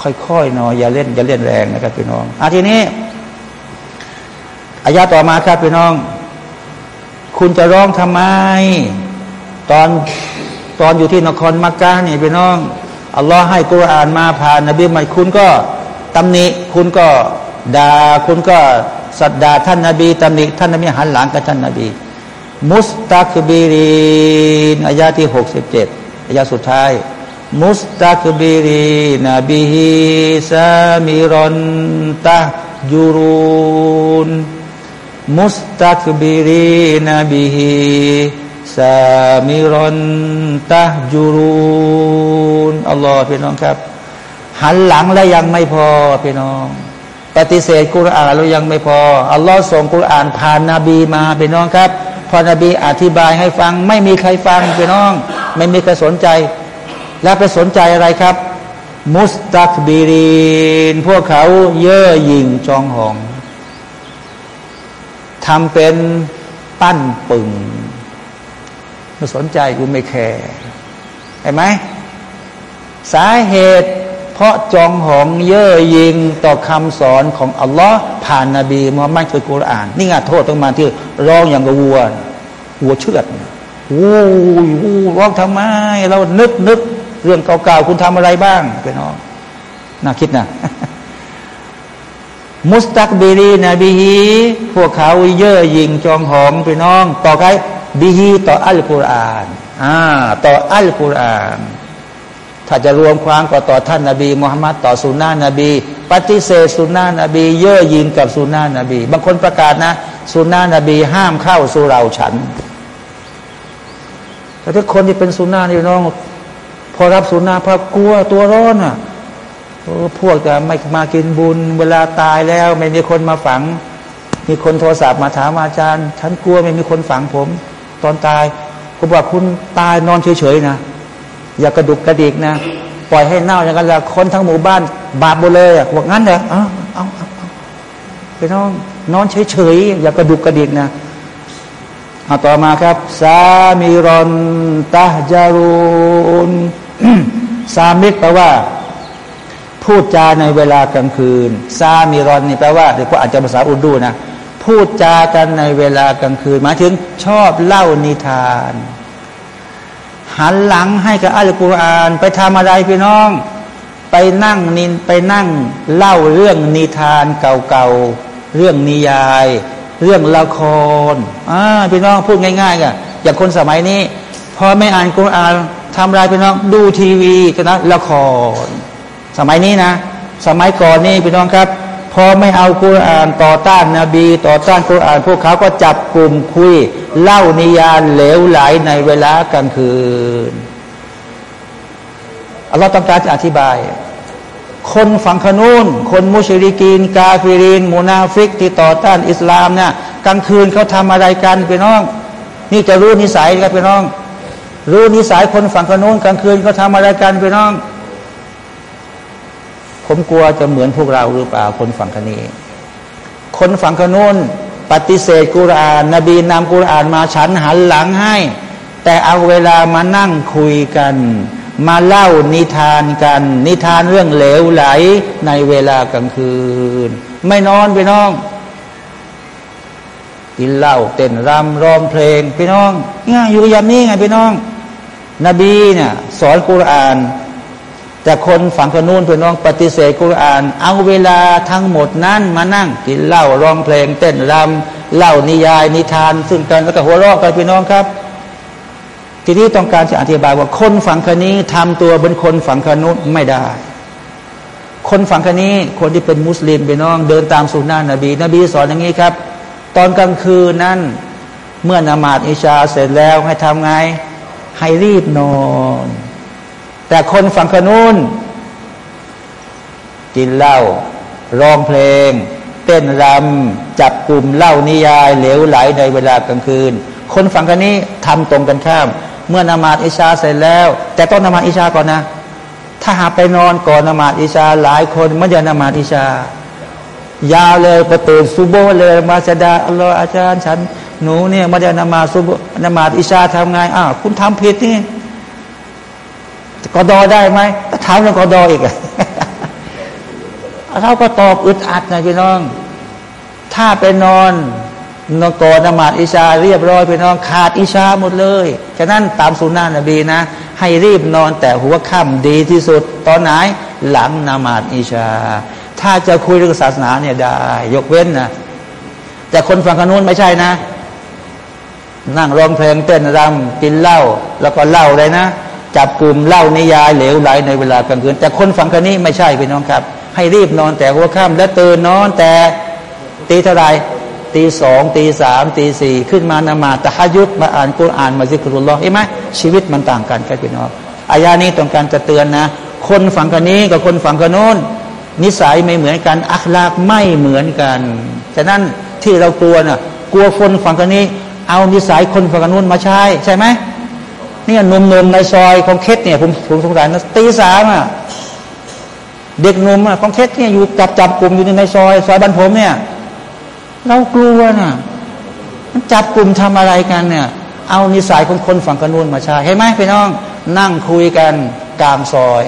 ค่อยๆหน่อยอย่าเล่นอย่าเล่นแรงนะครับพี่น้องอาทีนี้อายาต่อมาครับพี่น้อง คุณจะร้องทำไม ตอนตอนอยู่ที่นครมักกะนี่พี่น้องอัลลอฮ์ให้กุรอานมาผ่านนบีใหม่คุณก็ ตำหนิคุณก็ด่าคุณก็สัตดาท่านนาบีตำหนิท่านนบีหันหลังกับท่านนาบี มุสตักบิรีนอายาที่หกสิบเจ็ดอายาสุดท้าย มุสตักบิรีนบีฮิسامرا تهجرون مستكبرين به سامرا تهجرونอัลลอฮ์พี่น้องครับ หันหลังแล้วยังไม่พอพี่น้อง ปฏิเสธกุรอานแล้วยังไม่พอ อัลลอฮ์ส่งกุรอานผ่านนาบีมาพี่น้องครับ พอนบีอธิบายให้ฟัง ไม่มีใครฟังพี่น้อง ไม่มีใครสนใจ แล้วไปสนใจอะไรครับ มุสตักบีรีน พวกเขาเย่อหยิ่งจองหองทำเป็นปั้นปึงไม่สนใจกูไม่แคร์เห็นไหมสาเหตุ เพราะจองหองเย่อยิงต่อคำสอนของอัลลอฮ์ผ่านนาบีมุฮัมมัดคือกุรอาน นี่ไงโทษต้องมาที่ร้องอย่างกวัววัวเชือดวู้วู้ร้องทำไม เรานึกนึกเรื่องเก่าๆคุณทำอะไรบ้างไปน้องน่าคิดนะมุสตักบิรีนบีฮีพวกเขาเย่อยิงจองหองไปน้อง ต่อใครบีฮีต่ออัลกุรอานอ่าต่ออัลกุรอาน ถ้าจะรวมความก็ต่อท่านนาบีมุฮัมมัดต่อสุนนะนบี ปฏิเสธสุนนะนบีเย่อยิงกับสุนนะนบี บางคนประกาศนะสุนนะนบีห้ามเข้าสู่เราฉัน แต่ถ้าคนที่เป็นสุนนะนี่น้อง พอรับสุนนะพอกลัวตัวร้อนอะพวกจะไม่มากินบุญ เวลาตายแล้วไม่มีคนมาฝัง มีคนโทรศัพท์มาถามอาจารย์ ฉันกลัวไม่มีคนฝังผม ตอนตายผมบอกคุณตายนอนเฉยๆนะ อย่ากระดุกกระดิกนะ ปล่อยให้เน่าอย่างนั้นละคนทั้งหมู่บ้าน บาปหมดเลยอะบอกงั้นเหรอเอาเอาเอาไปน้องนอนเฉยๆอย่ากระดุกกระดิกนะเอาต่อมาครับสามิรอนตาจารุนสามิตแปลว่า พูดจาในเวลากลางคืนซามิรอนนี่แปลว่าเดี๋ยวก็อาจจะภาษาอุดูนะพูดจากันในเวลากลางคืนหมายถึงชอบเล่านิทาน หันหลังให้กับอัลกุรอาน ไปทำอะไรพี่น้อง ไปนั่งนินไปนั่งเล่าเรื่องนิทานเก่าๆเรื่องนิยาย เรื่องละครอ่าพี่น้องพูดง่ายๆกันอย่างคนสมัยนี้พอไม่อ่านกุรอานทำอะไรพี่น้องดูทีวีกันนะละคร สมัยนี้นะ สมัยก่อนนี่พี่น้องครับ พอไม่เอากุรอานต่อต้านนาบี ต่อต้านกุรอาน พวกเขาก็จับกลุ่มคุย เล่านิยานเหลวไหลในเวลากลางคืนเราต้องการจะอธิบาย คนฝั่งขนูนคนมุชริกีน กาฟิรินมูนาฟิก ที่ต่อต้านอิสลามเนี่ยกลางคืนเขาทำอะไรกันพี่น้อง นี่จะรู้นิสัยกันพี่น้อง รู้นิสัยคนฝั่งขนูนกลางคืนเขาทำอะไรกันพี่น้อง ผมกลัวจะเหมือนพวกเราหรือเปล่าคนฝั่งคนี้ คนฝั่งขนูนปฏิเสธกุรานนบีนำกุรานมาฉันหันหลังให้ แต่เอาเวลามานั่งคุยกัน มาเล่านิทานกัน นิทานเรื่องเหลวไหลในเวลากลางคืน ไม่นอนไปน้องกินเหล้าเต้นรำร้องเพลงพี่น้องง่ายอยู่อย่างนี้ไงพี่น้อง นบีเนี่ยสอนกุราน แต่คนฝั่งกนูนเพี่อน้องปฏิเสธกุรอาน เอาเวลาทั้งหมดนั้นมานั่งกินเหล้าร้องเพลง เต้นรำเล่านิยายนิทาน ซึ่งกันแล้วก็หัวเราะกันพี่น้องครับ ทีนี้ต้องการจะอธิบายว่าคนฝั่งคนนี้ทำตัวเป็นคนฝั่งคนุไม่ได้ คนฝั่งคนนี้คนที่เป็นมุสลิมไปน้องเดินตามสุนนะนบี นบีสอนอย่างนี้ครับ ตอนกลางคืนนั้นเมื่อนมาดอิชาเสร็จแล้วให้ทำไงให้รีบนอน แต่คนฝั่งคนุนกินเหล้าร้องเพลง เต้นรำจับกลุ่มเล่านิยาย เหลวไหลในเวลากลางคืน คนฝั่งคนนี้ทำตรงกันข้าม เมื่อนมาดอิชาเสร็จแล้ว แต่ต้องนมาดอิชาก่อนนะ ถ้าหาไปนอนก่อนนมาดอิชาหลายคนไม่ได้นมาดอิชายาวเลยประตูซุโบเลยมาสดาอัลลอฮ์อาจารย์ฉันหนูเนี่ยไม่ได้นมาซุโบนมาดอิชาทำไงอ้าวคุณทำผิดนี่ กอดอได้ไหมก็ถามเรื่องกอดออีกเราก็ตอบอึดอัดนะพี่น้อง ถ้าไปนอนนอนกอนมาดอิชาเรียบร้อยไปน้องขาดอิชาหมดเลยฉะนั้นตามสุนนะนบีนะ ให้รีบนอนแต่หัวค่ำดีที่สุด ตอนไหนหลังนามาดอิชา ถ้าจะคุยเรื่องศาสนาเนี่ยได้ ยกเว้นนะแต่คนฝั่งนู้นไม่ใช่นะ นั่งร้องเพลงเต้นรำกินเหล้าแล้วก็เล่าเลยนะ จับกลุ่มเล่านิยายเหลวไหลในเวลากลางคืน แต่คนฝั่งนี้ไม่ใช่พี่น้องครับ ให้รีบนอนแต่หัวค่ำและตื่นนอนแต่ตีเท่าไรตีสองตีสามตีสี่ขึ้นมานมาตะฮยุดมาอ่านกุรอานมาซิกรุลลอฮ์เห็นไหมชีวิตมันต่างกันครับพี่น้องอายานี้ต้องการจะเตือนนะ คนฝั่งกันนี้กับคนฝั่งกันโน้น นิสัยไม่เหมือนกันอัคลากไม่เหมือนกันฉะนั้นที่เรากลัวน่ะกลัวคนฝั่งกันนี้ เอานิสัยคนฝั่งกันโน้นมาใช้ใช่ไหม นี่หนุ่มๆในซอยของเคสเนี่ยผมผมสงสารนะตีสามอะเด็กหนุ่มอะของเคสเนี่ยอยู่จับจับกลุ่มอยู่ในซอยซอยบ้านผมเนี่ย เรากลัวนะ่ะมันจับกลุ่มทำอะไรกันเนี่ย เอานิสัยของคนฝั่งกนูนมาใช้ให้ไหมพี่น้อง นั่งคุยกันกลางซอย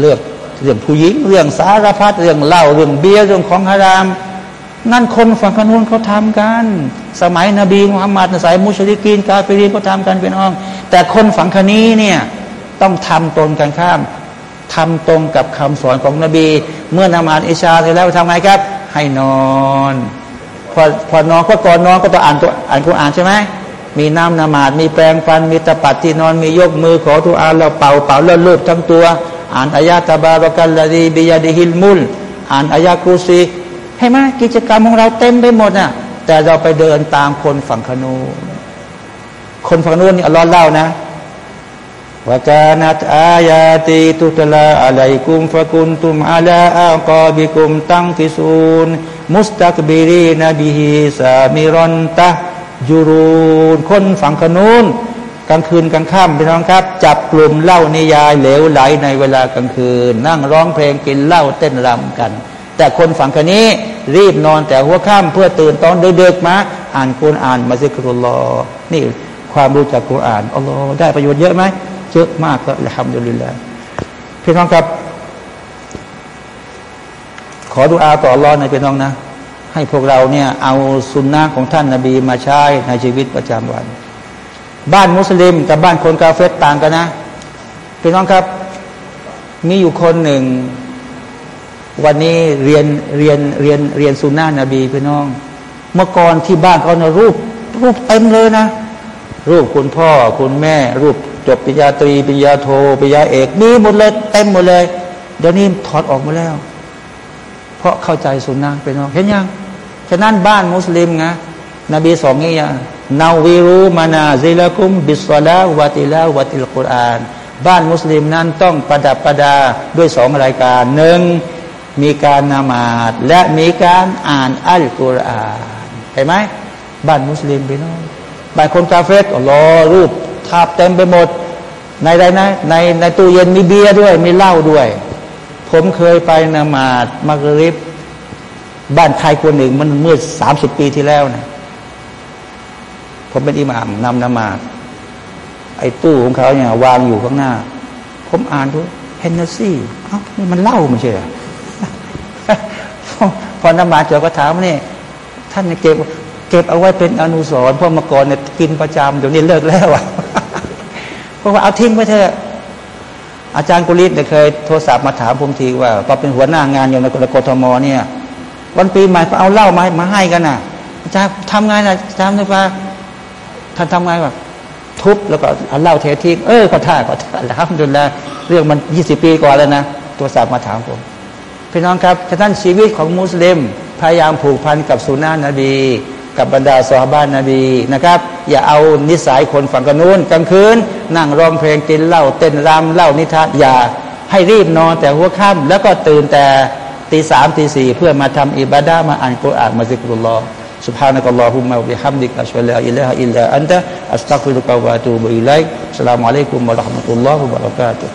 เลือกเรื่องผู้หญิง เรื่องสารพัดเรื่องเหล้าเรื่องเบียร์เรื่องของฮาราม นั่นคนฝั่งกนูนเขาทำกัน สมัยนบีมุฮัมมัดสายมุชลิกินกาเฟรีเขาทำกันพี่น้อง แต่คนฝั่งคนี้เนี่ยต้องทำตนกันข้ามทำตรงกับคำสอนของนบี เมื่อนมาอิชาเสร็จแล้วทำไงครับ ให้นอนพอพอนอนก็ก่อนนอนก็ต้องอ่านตัวอ่านกุรอานใช่ไหมมีน้ำนมาดมีแปรงฟัน มีตะปัดที่นอน มียกมือขอทุอาเราเป่าเป่าแล้วลูบทั้งตัว อ่านอายะตะบารกันละดีบิยาดิฮิลมุล อ่านอายะกูซี ให้ไหมกิจกรรมของเราเต็มไปหมดน่ะ แต่เราไปเดินตามคนฝั่งขนูคนฝั่งนู้นนี่อัลลอฮ์เล่านะว่าการนัตอายาติตุตลาอะลัยกุมฟะกุนตุมอาลาอากอบิกุมตั้งทิซูนมุสตักบิรีนบิฮิสามิรอนตะยูรูนคนฝั่งขนูนกลางคืนกลางค่ำพี่น้องครับ จับกลุ่มเล่านิยายเหลวไหลในเวลากลางคืน นั่งร้องเพลงกินเหล้าเต้นรำกัน แต่คนฝั่งคนนี้รีบนอนแต่หัวค่ำเพื่อตื่นตอนเด็กๆมาอ่านคุรอ่านมาซิกรุลลอนี่ความรู้จักคุรอ่านอัลลอฮ์ได้ประโยชน์เยอะไหมเยอะมากก็ละฮัมดุลิลละพี่น้องครับ ขอดุอาต่อรอในพี่น้องนะ ให้พวกเราเนี่ยเอาสุนนะของท่านนาบีมาใช้ในชีวิตประจำวัน บ้านมุสลิมกับบ้านคนกาเฟตต่างกันนะพี่น้องครับ มีอยู่คนหนึ่ง วันนี้เรียนเรียนเรียนเรียนสุนนะนบีพี่น้อง เมื่อก่อนที่บ้านเขานะรูป รูปเต็มเลยนะ รูปคุณพ่อคุณแม่ รูปจบปริญญาตรีปริญญาโทปริญญาเอกมีหมดเลยเต็มหมดเลย เดี๋ยวนี้ถอดออกมาแล้ว เพราะเข้าใจสุนนะพี่น้องเห็นยังฉะนั้นบ้านมุสลิมไงนบีสองงี้อย่างนาวิรูมานาซิลกุม บิสลาวะติลาวะติลกุรอาน บ้านมุสลิมนั้นต้องประดับประดาด้วยสองรายการหนึ่ง มีการนามาดและมีการอ่านอัลกุรอานเห็นไหมบ้านมุสลิมพี่น้องบ้านคนกาเฟตรอรูปทาบเต็มไปหมด ในใดนะ ในในตู้เย็นมีเบียร์ด้วย มีเหล้าด้วย ผมเคยไปนามาดมักริบ บ้านใครคนหนึ่งมันเมื่อสามสิบปีที่แล้วนะผมเป็นอิหม่ามนำนมาดไอ้ตู้ของเขาเนี่ยวางอยู่ข้างหน้า ผมอ่านดูเฮนเนซี่เอ้านี่มันเล่าไม่ใช่หรอ พอนมาเจอก็ถามนี่ท่านเก็บเก็บเอาไว้เป็นอนุสรณ์พราะเมื่อก่อนเนี่ยกินประจำเดี๋ยวนี้เลิกแล้วอะเพราะว่าเอาทิ้งไปเถอะอาจารย์กุลิศเนี่ยเคยโทรศัพท์มาถามผมทีว่าพอเป็นหัวหน้างานอยู่ในกรทมเนี่ย วันปีใหม่ก็เอาเหล้ามามาให้กันน่ะอาจารย์ทำไงนะอาจารย์นึกว่าท่านทำไงวะทุบแล้วก็เอาเหล้าเททิ้งเออก็ท่าก็ท่าแล้วจนแล้วเรื่องมันยี่สิบปีก่อนแล้วนะตัวสาบมาถามผม พี่น้องครับท่านชีวิตของมุสลิม พยายามผูกพันกับสุนานะนบี กับบรรดาสาบ้านนบีนะครับ อย่าเอานิสัยคนฝั่งกันนู้นกลางคืน นั่งร้องเพลงกินเหล้าเต้นรำเล่านิทานอย่าให้รีบนอนแต่หัวค่ำแล้วก็ตื่นแต่ตีสามตีสี่เพื่อมาทำอิบาดามาอ่านกุรอานมาซิกรุลลอฮ์ سبحانك اللهم وبحمدك أشهد أن لا إله إلا أنت أستغفرك وأتوب إليك السلام عليكم ورحمة الله وبركاته